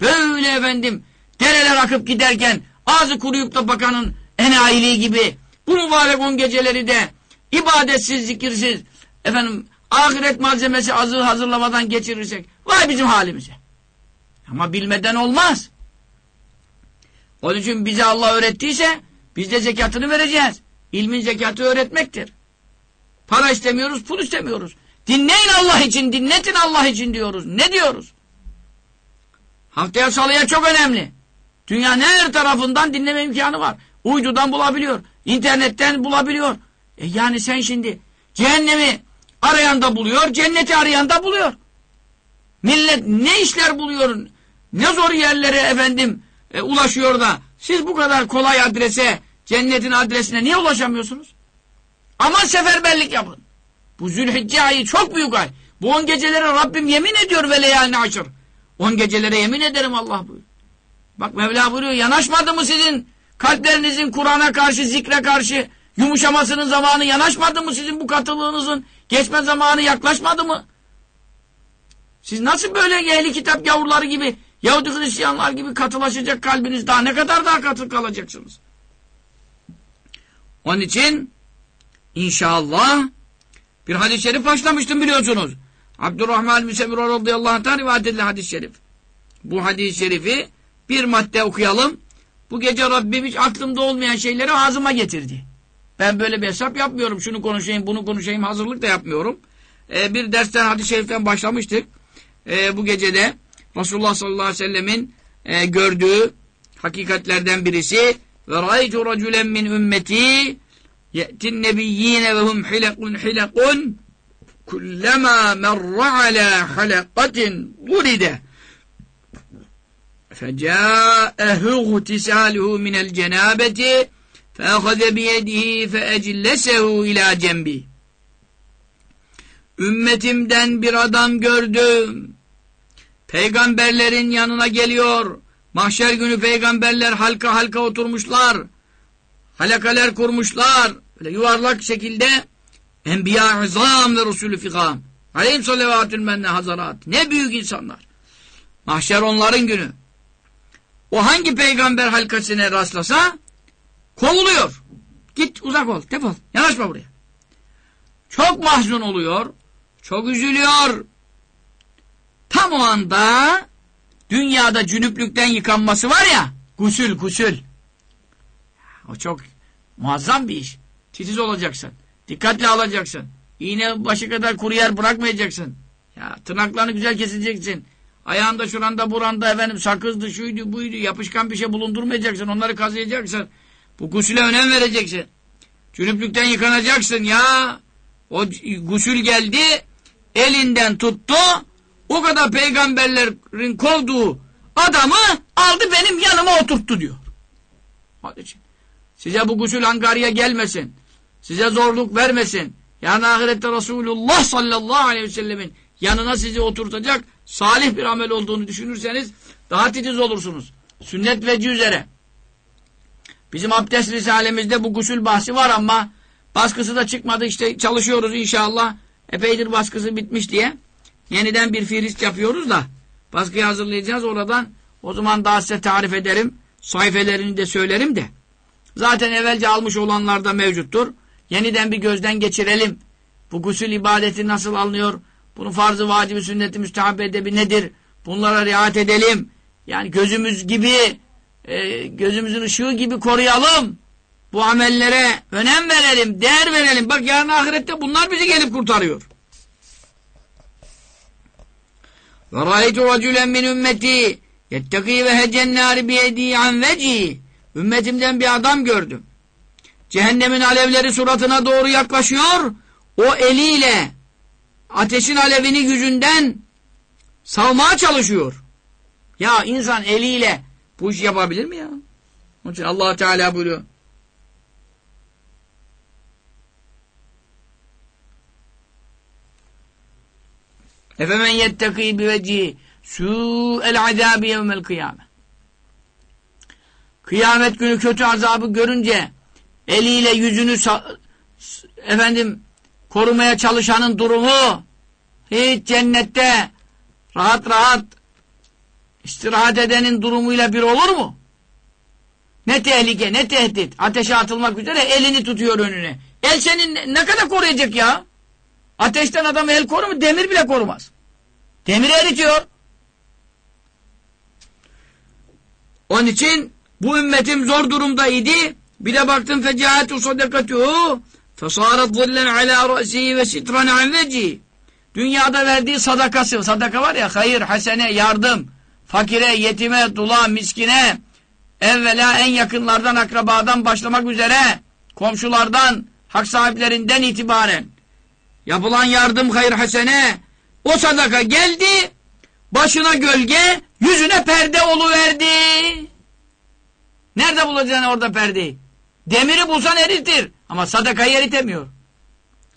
Böyle efendim dereler akıp giderken ağzı kuruyup da bakanın enayiliği gibi bu mübarek on geceleri de ibadetsiz, zikirsiz efendim ahiret malzemesi azı hazırlamadan geçirirsek vay bizim halimize. Ama bilmeden olmaz. Onun için bize Allah öğrettiyse biz de zekatını vereceğiz. İlmin zekatı öğretmektir. Para istemiyoruz, pul istemiyoruz. Dinleyin Allah için, dinletin Allah için diyoruz. Ne diyoruz? Haftaya salıya çok önemli. Dünyanın her tarafından dinleme imkanı var. Uydudan bulabiliyor. internetten bulabiliyor. E yani sen şimdi cehennemi arayan da buluyor, cenneti arayan da buluyor. Millet ne işler buluyor, ne zor yerlere efendim e, ulaşıyor da siz bu kadar kolay adrese, cennetin adresine niye ulaşamıyorsunuz? Aman seferberlik yapın. Bu Zülhicce ayı çok büyük ay. Bu on gecelere Rabbim yemin ediyor ve leyalini açır. On gecelere yemin ederim Allah buyuruyor. Bak Mevla buyuruyor yanaşmadı mı sizin kalplerinizin Kur'an'a karşı, zikre karşı yumuşamasının zamanı yanaşmadı mı sizin bu katılığınızın geçme zamanı yaklaşmadı mı? Siz nasıl böyle ehli kitap yavruları gibi Yahudi Hristiyanlar gibi katılaşacak kalbiniz daha ne kadar daha katıl kalacaksınız? Onun için inşallah bir hadis-i şerif başlamıştım biliyorsunuz. Abdurrahman Müsemir radıyallahu anh'tan rivayet edilen hadis-i şerif. Bu hadis-i şerifi bir madde okuyalım. Bu gece Rabbim hiç aklımda olmayan şeyleri ağzıma getirdi. Ben böyle bir hesap yapmıyorum. Şunu konuşayım, bunu konuşayım. Hazırlık da yapmıyorum. Ee, bir dersten hadis-i şeriften başlamıştık. Ee, bu gecede Resulullah sallallahu aleyhi ve sellemin e, gördüğü hakikatlerden birisi ve ra'aytu raculen min ümmeti ye'tin nebiyyine ve hum hilakun hilakun kullama merra ala halakatin vulide فجاءه اغتساله من الجنابة فأخذ بيده فأجلسه إلى جنبه Ümmetimden bir adam gördüm. Peygamberlerin yanına geliyor. Mahşer günü peygamberler halka halka oturmuşlar. Halakalar kurmuşlar. Böyle yuvarlak şekilde Enbiya izam ve Resulü fikam. Aleyhim salavatül menne hazarat. Ne büyük insanlar. Mahşer onların günü. O hangi peygamber halkasına rastlasa kovuluyor. Git uzak ol, defol. Yanaşma buraya. Çok mahzun oluyor. Çok üzülüyor. Tam o anda dünyada cünüplükten yıkanması var ya gusül gusül. O çok muazzam bir iş. Titiz olacaksın. Dikkatli alacaksın. İğne başı kadar kuru yer bırakmayacaksın. Ya tırnaklarını güzel keseceksin. Ayağında şuranda buranda efendim sakızdı şuydu buydu yapışkan bir şey bulundurmayacaksın. Onları kazıyacaksın. Bu gusüle önem vereceksin. Cünüplükten yıkanacaksın ya. O gusül geldi elinden tuttu. O kadar peygamberlerin kovduğu adamı aldı benim yanıma oturttu diyor. Hadi Size bu gusül Ankara'ya gelmesin. Size zorluk vermesin. Yani ahirette Resulullah sallallahu aleyhi ve sellemin yanına sizi oturtacak salih bir amel olduğunu düşünürseniz daha titiz olursunuz. Sünnet veci üzere. Bizim abdest risalemizde bu gusül bahsi var ama baskısı da çıkmadı. İşte çalışıyoruz inşallah. Epeydir baskısı bitmiş diye. Yeniden bir firist yapıyoruz da baskıyı hazırlayacağız oradan. O zaman daha size tarif ederim. Sayfelerini de söylerim de. Zaten evvelce almış olanlar da mevcuttur. Yeniden bir gözden geçirelim. Bu gusül ibadeti nasıl alınıyor? Bunun farzı, vacibi, sünneti, müstehab edebi nedir? Bunlara riayet edelim. Yani gözümüz gibi, e, gözümüzün ışığı gibi koruyalım. Bu amellere önem verelim, değer verelim. Bak yarın ahirette bunlar bizi gelip kurtarıyor. Ve râitu racülen min ümmeti yettekî ve hecennâri biyedî an vecî Ümmetimden bir adam gördüm. Cehennemin alevleri suratına doğru yaklaşıyor. O eliyle ateşin alevini yüzünden savmaya çalışıyor. Ya insan eliyle bu işi yapabilir mi ya? Onun için allah Teala buyuruyor. Efemen yettekî bivecihi su'el azâbi yevmel kıyâme. Kıyamet günü kötü azabı görünce eliyle yüzünü efendim korumaya çalışanın durumu hiç cennette rahat rahat istirahat edenin durumuyla bir olur mu? Ne tehlike, ne tehdit. Ateşe atılmak üzere elini tutuyor önüne. El senin ne kadar koruyacak ya? Ateşten adam el korur mu? Demir bile korumaz. Demir eritiyor. Onun için bu ümmetim zor durumdaydı. Bir de baktım fecaatu sadakatuhu fesaret zillen ala ra'si ve sitran an veci. Dünyada verdiği sadakası, sadaka var ya hayır, hasene, yardım, fakire, yetime, dula, miskine, evvela en yakınlardan, akrabadan başlamak üzere, komşulardan, hak sahiplerinden itibaren yapılan yardım, hayır, hasene, o sadaka geldi, başına gölge, yüzüne perde oluverdi. Nerede bulacaksın orada perdeyi? Demiri bulsan eritir. Ama sadakayı eritemiyor.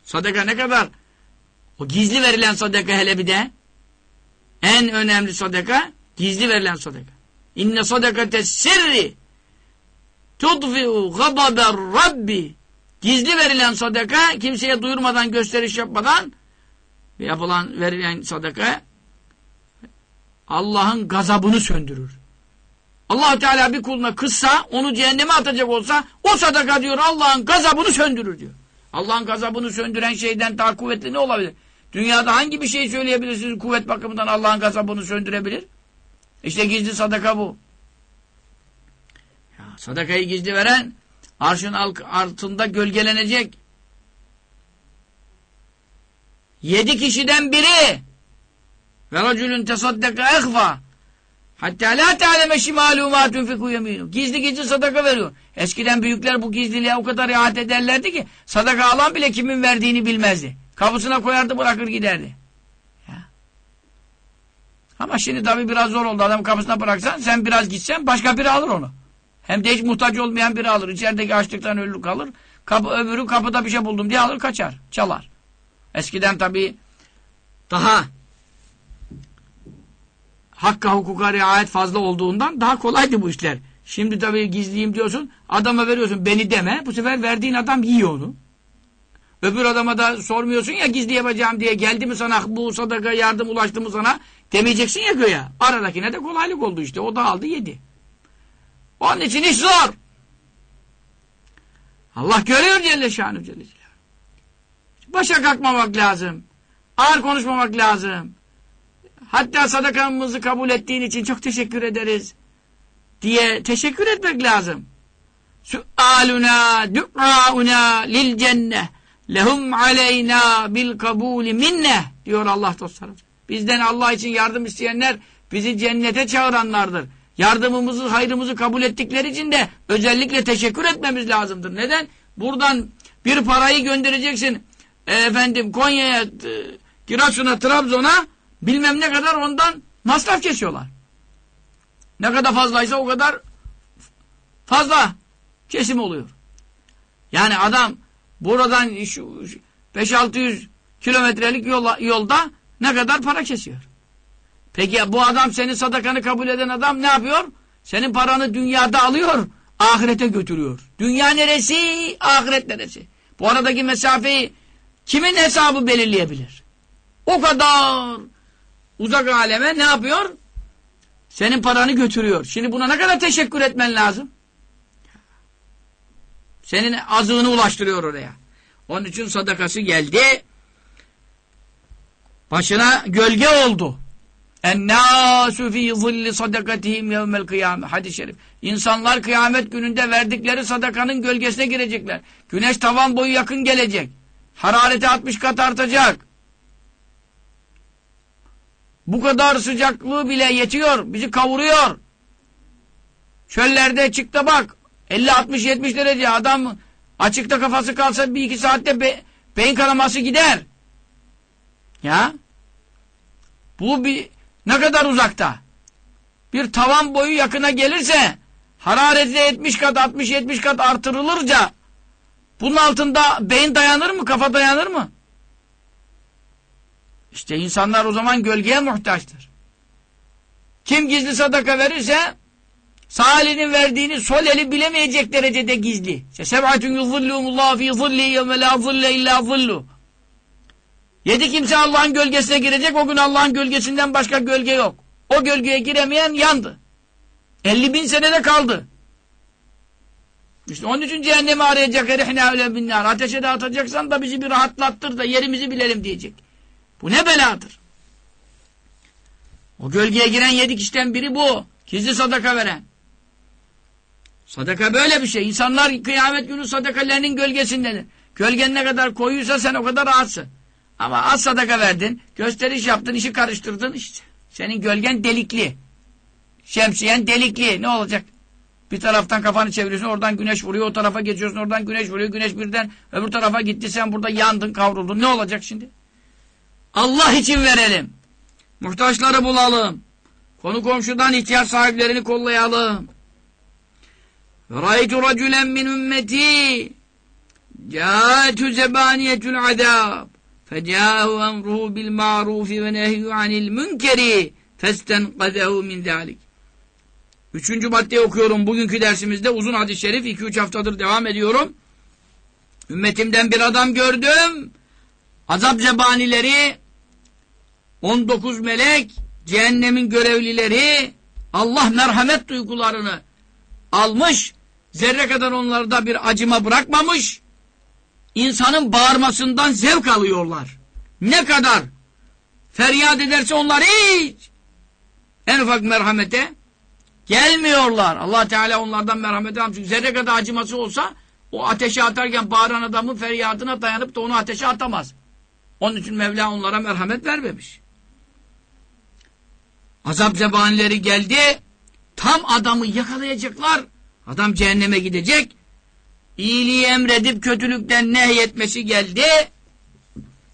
Sadaka ne kadar? O gizli verilen sadaka hele bir de. En önemli sadaka gizli verilen sadaka. İnne sadakate sirri tudfi'u gadaber rabbi Gizli verilen sadaka kimseye duyurmadan gösteriş yapmadan yapılan verilen sadaka Allah'ın gazabını söndürür allah Teala bir kuluna kızsa, onu cehenneme atacak olsa, o sadaka diyor Allah'ın gazabını söndürür diyor. Allah'ın gazabını söndüren şeyden daha kuvvetli ne olabilir? Dünyada hangi bir şey söyleyebilirsiniz kuvvet bakımından Allah'ın gazabını söndürebilir? İşte gizli sadaka bu. Ya, sadakayı gizli veren arşın altında gölgelenecek. Yedi kişiden biri ve racülün tesaddaka ehva Hatta la te'aleme şimâlû mâ tunfikû yemînû. Gizli gizli sadaka veriyor. Eskiden büyükler bu gizliliğe o kadar rahat ederlerdi ki sadaka alan bile kimin verdiğini bilmezdi. Kapısına koyardı bırakır giderdi. Ya. Ama şimdi tabii biraz zor oldu. Adam kapısına bıraksan sen biraz gitsen başka biri alır onu. Hem de hiç muhtaç olmayan biri alır. İçerideki açlıktan ölür kalır. Kapı, öbürü kapıda bir şey buldum diye alır kaçar. Çalar. Eskiden tabii daha hakka hukuka riayet fazla olduğundan daha kolaydı bu işler. Şimdi tabii gizliyim diyorsun. Adama veriyorsun beni deme. Bu sefer verdiğin adam yiyor onu. Öbür adama da sormuyorsun ya gizli yapacağım diye geldi mi sana bu sadaka yardım ulaştı mı sana demeyeceksin ya göya. Aradakine de kolaylık oldu işte. O da aldı yedi. Onun için iş zor. Allah görüyor Celle Şanı Celle. Başa kalkmamak lazım. Ağır konuşmamak lazım. Hatta sadakamızı kabul ettiğin için çok teşekkür ederiz diye teşekkür etmek lazım. Su'aluna du'auna lil cenneh lehum aleyna bil kabuli minne diyor Allah dostları. Bizden Allah için yardım isteyenler bizi cennete çağıranlardır. Yardımımızı, hayrımızı kabul ettikleri için de özellikle teşekkür etmemiz lazımdır. Neden? Buradan bir parayı göndereceksin. Efendim Konya'ya, e, Giresun'a, Trabzon'a bilmem ne kadar ondan masraf kesiyorlar. Ne kadar fazlaysa o kadar fazla kesim oluyor. Yani adam buradan 5-600 kilometrelik yolda ne kadar para kesiyor. Peki bu adam senin sadakanı kabul eden adam ne yapıyor? Senin paranı dünyada alıyor, ahirete götürüyor. Dünya neresi, ahiret neresi? Bu aradaki mesafeyi kimin hesabı belirleyebilir? O kadar uzak aleme ne yapıyor? Senin paranı götürüyor. Şimdi buna ne kadar teşekkür etmen lazım? Senin azığını ulaştırıyor oraya. Onun için sadakası geldi. Başına gölge oldu. Ennâsü fî zilli sadakatihim yevmel kıyâme. Hadis-i şerif. İnsanlar kıyamet gününde verdikleri sadakanın gölgesine girecekler. Güneş tavan boyu yakın gelecek. Harareti 60 kat artacak. Bu kadar sıcaklığı bile yetiyor. Bizi kavuruyor. Çöllerde çıkta bak. 50, 60, 70 derece adam açıkta kafası kalsa bir iki saatte be, beyin kanaması gider. Ya. Bu bir ne kadar uzakta? Bir tavan boyu yakına gelirse harareti 70 kat 60-70 kat artırılırca bunun altında beyin dayanır mı? Kafa dayanır mı? İşte insanlar o zaman gölgeye muhtaçtır. Kim gizli sadaka verirse sağ elinin verdiğini sol eli bilemeyecek derecede gizli. İşte seb'atun yuzillûmullâhu fî zilli yevme lâ zille illâ zillu. Yedi kimse Allah'ın gölgesine girecek. O gün Allah'ın gölgesinden başka gölge yok. O gölgeye giremeyen yandı. 50 bin senede kaldı. İşte onun için cehennemi arayacak. Erihne öyle. Ateşe de da bizi bir rahatlattır da yerimizi bilelim diyecek. Bu ne beladır? O gölgeye giren yedi kişiden biri bu. Gizli sadaka veren. Sadaka böyle bir şey. İnsanlar kıyamet günü sadakalarının gölgesindedir. Gölgen ne kadar koyuysa sen o kadar rahatsın. Ama az sadaka verdin, gösteriş yaptın, işi karıştırdın işte. Senin gölgen delikli. Şemsiyen delikli. Ne olacak? Bir taraftan kafanı çeviriyorsun, oradan güneş vuruyor, o tarafa geçiyorsun, oradan güneş vuruyor, güneş birden öbür tarafa gitti, sen burada yandın, kavruldun. Ne olacak şimdi? Allah için verelim. Muhtaçları bulalım. Konu komşudan ihtiyaç sahiplerini kollayalım. Ra'ytu raculen min ümmeti Câetü zebâniyetül azâb Fecâhu emruhu bil ma'rufi ve nehyü anil münkeri festenqazehu min zâlik. Üçüncü maddeyi okuyorum. Bugünkü dersimizde uzun hadis-i şerif. iki üç haftadır devam ediyorum. Ümmetimden bir adam gördüm. Azap zebanileri 19 melek cehennemin görevlileri Allah merhamet duygularını almış zerre kadar onlarda bir acıma bırakmamış insanın bağırmasından zevk alıyorlar. Ne kadar feryat ederse onlar hiç en ufak merhamete gelmiyorlar. allah Teala onlardan merhamete almış. Çünkü zerre kadar acıması olsa o ateşe atarken bağıran adamın feryadına dayanıp da onu ateşe atamaz. Onun için Mevla onlara merhamet vermemiş. Azap zebanileri geldi. Tam adamı yakalayacaklar. Adam cehenneme gidecek. İyiliği emredip kötülükten nehyetmesi geldi.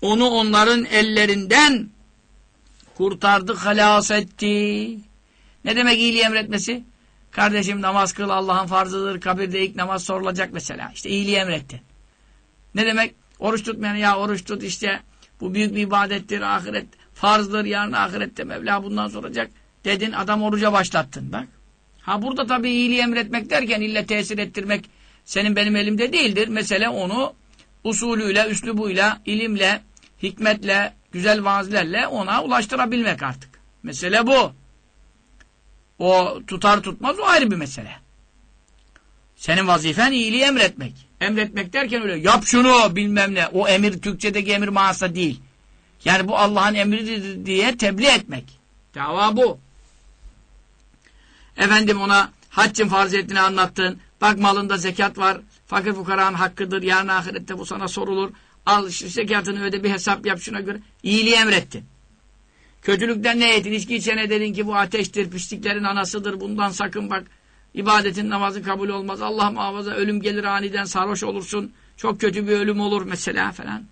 Onu onların ellerinden kurtardı, halas etti. Ne demek iyiliği emretmesi? Kardeşim namaz kıl Allah'ın farzıdır. Kabirde ilk namaz sorulacak mesela. İşte iyiliği emrettin. Ne demek? Oruç tutmayan ya oruç tut işte. Bu büyük bir ibadettir. Ahiret farzdır. Yarın ahirette Mevla bundan soracak. Dedin adam oruca başlattın. Bak. Ha burada tabii iyiliği emretmek derken illa tesir ettirmek senin benim elimde değildir. Mesele onu usulüyle, üslubuyla, ilimle, hikmetle, güzel vaazlerle ona ulaştırabilmek artık. Mesele bu. O tutar tutmaz o ayrı bir mesele. Senin vazifen iyiliği emretmek. Emretmek derken öyle yap şunu bilmem ne. O emir Türkçedeki emir manasında değil. Yani bu Allah'ın emridir diye tebliğ etmek. Dava bu. Efendim ona haccın farziyetini anlattın. Bak malında zekat var. Fakir fukaranın hakkıdır. Yarın ahirette bu sana sorulur. Al şu zekatını öde bir hesap yap şuna göre. İyiliği emrettin. Kötülükten ne ettin? İçki içene dedin ki bu ateştir, pisliklerin anasıdır. Bundan sakın bak. İbadetin namazın kabul olmaz. Allah muhafaza ölüm gelir aniden sarhoş olursun. Çok kötü bir ölüm olur mesela falan.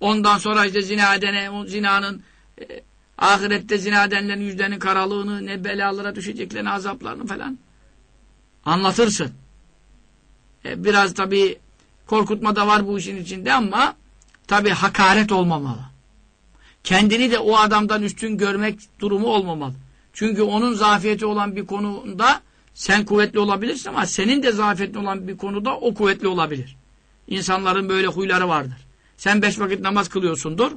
Ondan sonra işte zina edene, o zinanın e, ahirette zina edenlerin yüzlerinin karalığını, ne belalara düşeceklerini, azaplarını falan anlatırsın. E, biraz tabii korkutma da var bu işin içinde ama tabii hakaret olmamalı. Kendini de o adamdan üstün görmek durumu olmamalı. Çünkü onun zafiyeti olan bir konuda sen kuvvetli olabilirsin ama senin de zafiyetli olan bir konuda o kuvvetli olabilir. İnsanların böyle huyları vardır. Sen beş vakit namaz kılıyorsundur.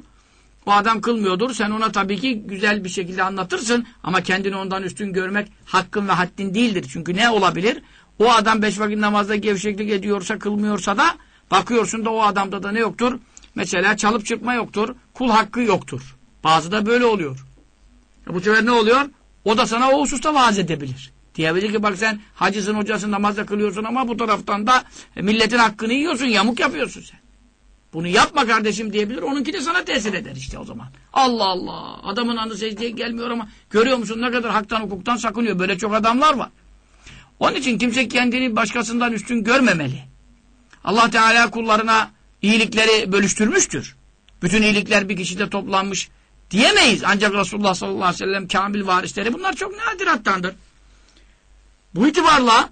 O adam kılmıyordur. Sen ona tabii ki güzel bir şekilde anlatırsın. Ama kendini ondan üstün görmek hakkın ve haddin değildir. Çünkü ne olabilir? O adam beş vakit namazda gevşeklik ediyorsa, kılmıyorsa da bakıyorsun da o adamda da ne yoktur? Mesela çalıp çırpma yoktur. Kul hakkı yoktur. Bazı da böyle oluyor. E bu sefer ne oluyor? O da sana o hususta vaaz edebilir. Diyebilir ki bak sen hacısın hocasın namazda kılıyorsun ama bu taraftan da milletin hakkını yiyorsun, yamuk yapıyorsun sen. Bunu yapma kardeşim diyebilir. Onunki de sana tesir eder işte o zaman. Allah Allah. Adamın anı secdeye gelmiyor ama görüyor musun ne kadar haktan hukuktan sakınıyor. Böyle çok adamlar var. Onun için kimse kendini başkasından üstün görmemeli. Allah Teala kullarına iyilikleri bölüştürmüştür. Bütün iyilikler bir kişide toplanmış diyemeyiz. Ancak Resulullah sallallahu aleyhi ve sellem kamil varisleri bunlar çok nadirattandır. Bu itibarla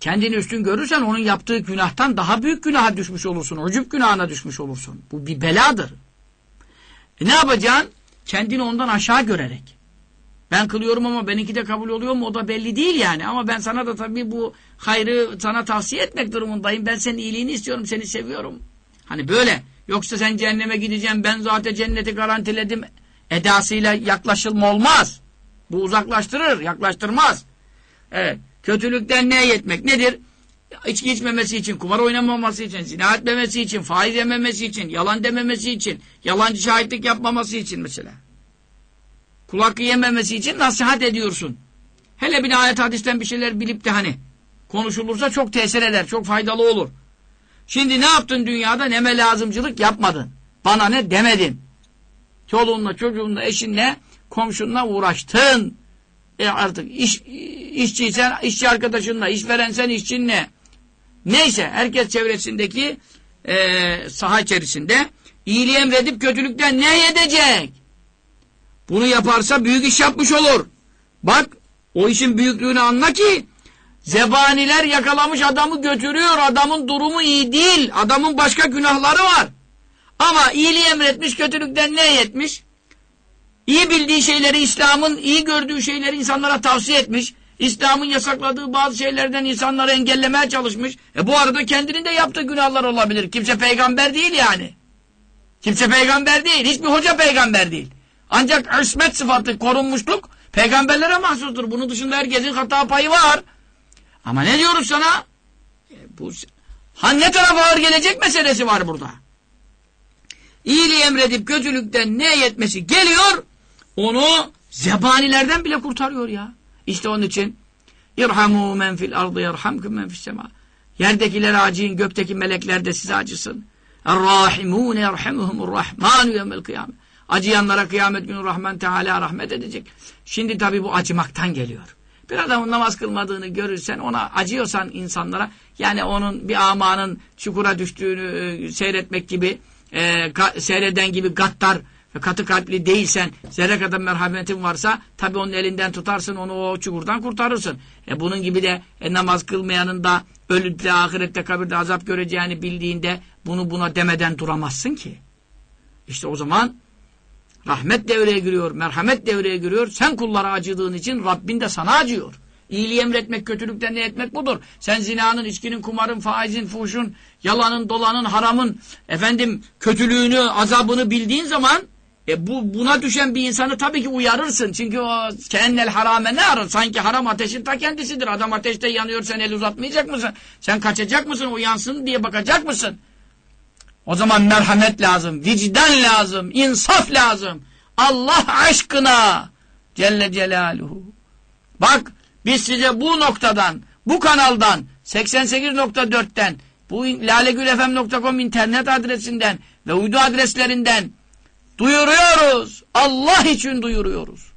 kendini üstün görürsen onun yaptığı günahtan daha büyük günaha düşmüş olursun. Ucup günahına düşmüş olursun. Bu bir beladır. E ne yapacaksın? Kendini ondan aşağı görerek. Ben kılıyorum ama benimki de kabul oluyor mu o da belli değil yani. Ama ben sana da tabii bu hayrı sana tavsiye etmek durumundayım. Ben senin iyiliğini istiyorum, seni seviyorum. Hani böyle. Yoksa sen cehenneme gideceğim, ben zaten cenneti garantiledim edasıyla yaklaşılma olmaz. Bu uzaklaştırır, yaklaştırmaz. Evet. Kötülükten ne yetmek? Nedir? İçki içmemesi için, kumar oynamaması için, zina etmemesi için, faiz yememesi için, yalan dememesi için, yalancı şahitlik yapmaması için mesela. Kulak yememesi için nasihat ediyorsun. Hele bir ayet hadisten bir şeyler bilip de hani konuşulursa çok tesir eder, çok faydalı olur. Şimdi ne yaptın dünyada? Neme lazımcılık yapmadın. Bana ne demedin. Çoluğunla, çocuğunla, eşinle, komşunla uğraştın. E artık iş, işçiysen işçi arkadaşınla, işverensen işçinle. Neyse herkes çevresindeki e, saha içerisinde iyiliği emredip kötülükten ne edecek? Bunu yaparsa büyük iş yapmış olur. Bak o işin büyüklüğünü anla ki zebaniler yakalamış adamı götürüyor. Adamın durumu iyi değil. Adamın başka günahları var. Ama iyiliği emretmiş kötülükten ne yetmiş? İyi bildiği şeyleri İslam'ın iyi gördüğü şeyleri insanlara tavsiye etmiş. İslam'ın yasakladığı bazı şeylerden insanları engellemeye çalışmış. E bu arada kendinin de yaptığı günahlar olabilir. Kimse peygamber değil yani. Kimse peygamber değil. Hiçbir hoca peygamber değil. Ancak ismet sıfatı, korunmuşluk peygamberlere mahsustur. Bunun dışında herkesin hata payı var. Ama ne diyoruz sana? E, bu ha ne tarafa ağır gelecek meselesi var burada. İyiliği emredip kötülükten ne yetmesi geliyor, onu zebanilerden bile kurtarıyor ya. İşte onun için İrhamu men fil ardı yerhamkum men fis sema. Yerdekiler acıyın, gökteki melekler de size acısın. Er-rahimûne yerhamuhumur rahmanu yevmel kıyamet. Acıyanlara kıyamet günü Rahman Teala rahmet edecek. Şimdi tabi bu acımaktan geliyor. Bir adamın namaz kılmadığını görürsen ona acıyorsan insanlara yani onun bir amanın çukura düştüğünü e, seyretmek gibi e, seyreden gibi gattar katı kalpli değilsen zerre kadar merhametin varsa tabi onun elinden tutarsın onu o çukurdan kurtarırsın. E bunun gibi de e, namaz kılmayanın da ölüp de ahirette kabirde azap göreceğini bildiğinde bunu buna demeden duramazsın ki. İşte o zaman rahmet devreye giriyor, merhamet devreye giriyor. Sen kullara acıdığın için Rabbin de sana acıyor. İyiliği emretmek, kötülükten ne etmek budur. Sen zinanın, içkinin, kumarın, faizin, fuhuşun, yalanın, dolanın, haramın, efendim kötülüğünü, azabını bildiğin zaman e bu buna düşen bir insanı tabii ki uyarırsın. Çünkü o kennel harame ne arar? Sanki haram ateşin ta kendisidir. Adam ateşte yanıyor sen el uzatmayacak mısın? Sen kaçacak mısın? Uyansın diye bakacak mısın? O zaman merhamet lazım, vicdan lazım, insaf lazım. Allah aşkına Celle Celaluhu. Bak biz size bu noktadan, bu kanaldan, 88.4'ten, bu lalegülfm.com internet adresinden ve uydu adreslerinden duyuruyoruz. Allah için duyuruyoruz.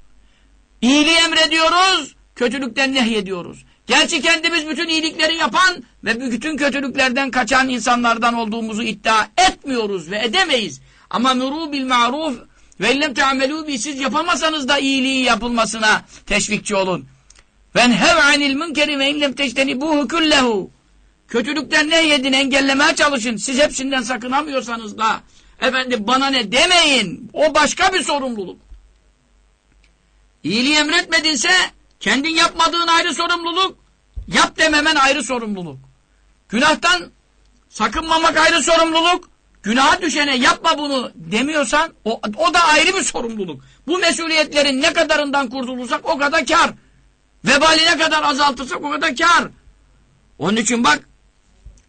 İyiliği emrediyoruz, kötülükten nehyediyoruz. Gerçi kendimiz bütün iyilikleri yapan ve bütün kötülüklerden kaçan insanlardan olduğumuzu iddia etmiyoruz ve edemeyiz. Ama muru bil ma'ruf ve illem te'amelû bi siz yapamasanız da iyiliğin yapılmasına teşvikçi olun. Venhev anil münkeri ve illem teştenibuhu kullehu. Kötülükten ne yedin engellemeye çalışın. Siz hepsinden sakınamıyorsanız da efendim bana ne demeyin. O başka bir sorumluluk. İyiliği emretmedinse kendin yapmadığın ayrı sorumluluk. Yap dememen ayrı sorumluluk. Günahtan sakınmamak ayrı sorumluluk. Günaha düşene yapma bunu demiyorsan o, o da ayrı bir sorumluluk. Bu mesuliyetlerin ne kadarından kurtulursak o kadar kar. Vebali ne kadar azaltırsak o kadar kar. Onun için bak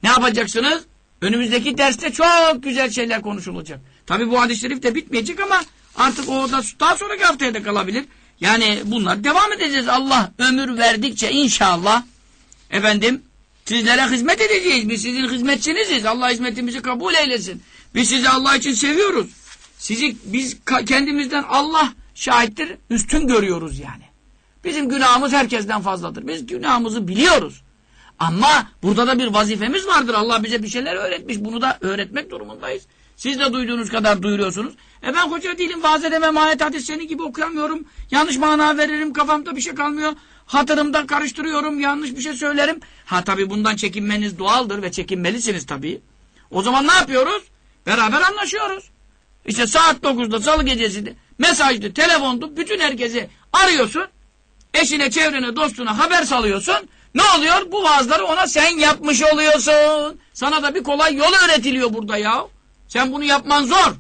ne yapacaksınız? Önümüzdeki derste çok güzel şeyler konuşulacak. Tabi bu hadis-i şerif de bitmeyecek ama artık o da daha sonraki haftaya da kalabilir. Yani bunlar devam edeceğiz. Allah ömür verdikçe inşallah efendim sizlere hizmet edeceğiz. Biz sizin hizmetçiniziz. Allah hizmetimizi kabul eylesin. Biz sizi Allah için seviyoruz. Sizi biz kendimizden Allah şahittir üstün görüyoruz yani. Bizim günahımız herkesten fazladır. Biz günahımızı biliyoruz. Ama burada da bir vazifemiz vardır. Allah bize bir şeyler öğretmiş. Bunu da öğretmek durumundayız. Siz de duyduğunuz kadar duyuruyorsunuz. E ben hoca değilim, vaaz edemem, ayet hadis seni gibi okuyamıyorum. Yanlış mana veririm, kafamda bir şey kalmıyor. Hatırımda karıştırıyorum, yanlış bir şey söylerim. Ha tabi bundan çekinmeniz doğaldır ve çekinmelisiniz tabi. O zaman ne yapıyoruz? Beraber anlaşıyoruz. İşte saat 9'da salı gecesi mesajdı, telefondu, bütün herkesi arıyorsun. Eşine, çevrene, dostuna haber salıyorsun. Ne oluyor? Bu vaazları ona sen yapmış oluyorsun. Sana da bir kolay yol öğretiliyor burada ya. Sen bunu yapman zor.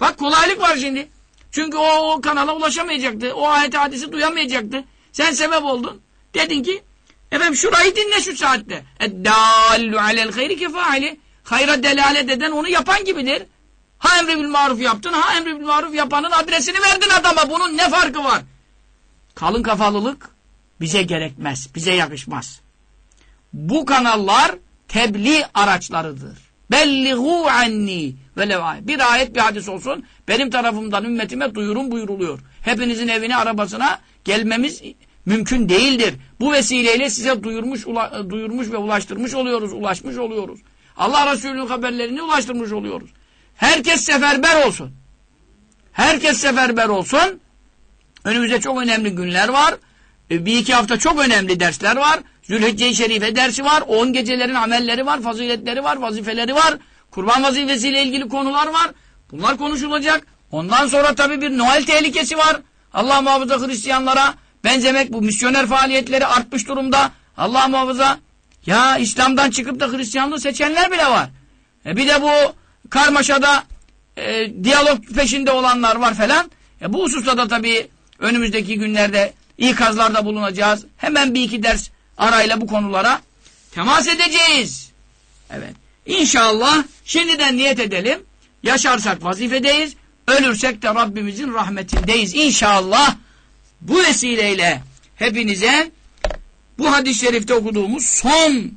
Bak kolaylık var şimdi. Çünkü o, o kanala ulaşamayacaktı. O ayet hadisi duyamayacaktı. Sen sebep oldun. Dedin ki efendim şurayı dinle şu saatte. Eddallu alel hayri kefaili. Hayra delalet eden onu yapan gibidir. Ha emri bil maruf yaptın, ha emri bil maruf yapanın adresini verdin adama. Bunun ne farkı var? Kalın kafalılık bize gerekmez, bize yakışmaz. Bu kanallar tebliğ araçlarıdır. Bellihu anni velev Bir ayet bir hadis olsun. Benim tarafımdan ümmetime duyurun buyuruluyor. Hepinizin evine arabasına gelmemiz mümkün değildir. Bu vesileyle size duyurmuş, duyurmuş ve ulaştırmış oluyoruz, ulaşmış oluyoruz. Allah Resulü'nün haberlerini ulaştırmış oluyoruz. Herkes seferber olsun. Herkes seferber olsun. Önümüzde çok önemli günler var. E, bir iki hafta çok önemli dersler var. Zülhicce-i Şerife dersi var. On gecelerin amelleri var, faziletleri var, vazifeleri var. Kurban vazifesiyle ilgili konular var. Bunlar konuşulacak. Ondan sonra tabii bir Noel tehlikesi var. Allah muhafaza Hristiyanlara benzemek bu misyoner faaliyetleri artmış durumda. Allah muhafaza ya İslam'dan çıkıp da Hristiyanlığı seçenler bile var. E bir de bu karmaşada e, diyalog peşinde olanlar var falan. E bu hususta da tabii önümüzdeki günlerde ikazlarda bulunacağız. Hemen bir iki ders arayla bu konulara temas edeceğiz. Evet. İnşallah şimdiden niyet edelim. Yaşarsak vazifedeyiz. Ölürsek de Rabbimizin rahmetindeyiz. İnşallah bu vesileyle hepinize bu hadis-i şerifte okuduğumuz son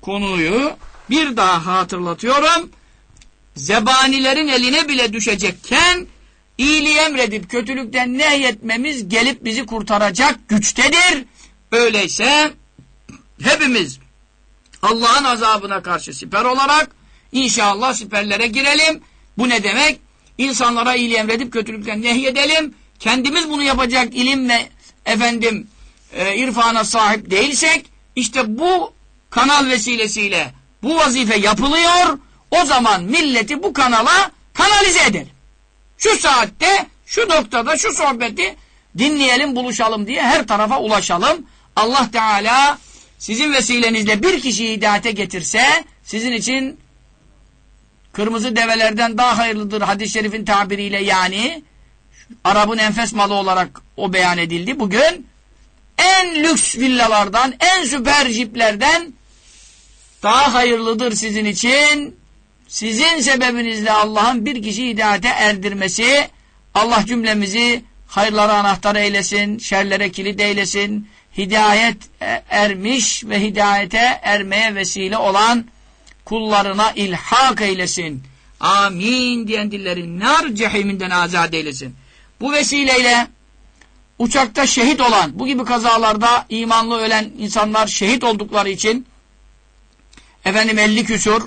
konuyu bir daha hatırlatıyorum. Zebanilerin eline bile düşecekken iyiliği emredip kötülükten nehyetmemiz gelip bizi kurtaracak güçtedir. Öyleyse hepimiz Allah'ın azabına karşı siper olarak inşallah siperlere girelim. Bu ne demek? İnsanlara iyiliği emredip kötülükten nehyedelim. Kendimiz bunu yapacak ilim ve efendim e, irfana sahip değilsek işte bu kanal vesilesiyle bu vazife yapılıyor. O zaman milleti bu kanala kanalize edelim. Şu saatte, şu noktada, şu sohbeti dinleyelim, buluşalım diye her tarafa ulaşalım. Allah Teala sizin vesilenizle bir kişiyi hidayete getirse sizin için kırmızı develerden daha hayırlıdır hadis-i şerifin tabiriyle yani Arap'ın enfes malı olarak o beyan edildi. Bugün en lüks villalardan, en süper jiplerden daha hayırlıdır sizin için. Sizin sebebinizle Allah'ın bir kişi hidayete erdirmesi, Allah cümlemizi hayırlara anahtar eylesin, şerlere kilit eylesin, hidayet e, ermiş ve hidayete ermeye vesile olan kullarına ilhak eylesin. Amin diyen dillerin nar cehiminden azat eylesin. Bu vesileyle uçakta şehit olan, bu gibi kazalarda imanlı ölen insanlar şehit oldukları için efendim 50 küsur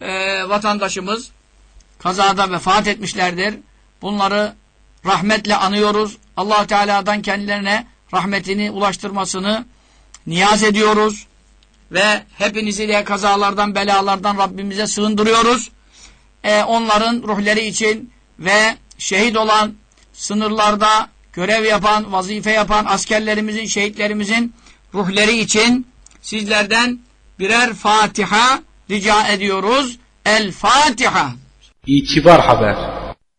e, vatandaşımız kazada vefat etmişlerdir. Bunları rahmetle anıyoruz. allah Teala'dan kendilerine rahmetini ulaştırmasını niyaz ediyoruz. Ve hepinizi de kazalardan, belalardan Rabbimize sığındırıyoruz. E, onların ruhları için ve şehit olan sınırlarda görev yapan, vazife yapan askerlerimizin, şehitlerimizin ruhları için sizlerden birer Fatiha rica ediyoruz. El Fatiha. İtibar Haber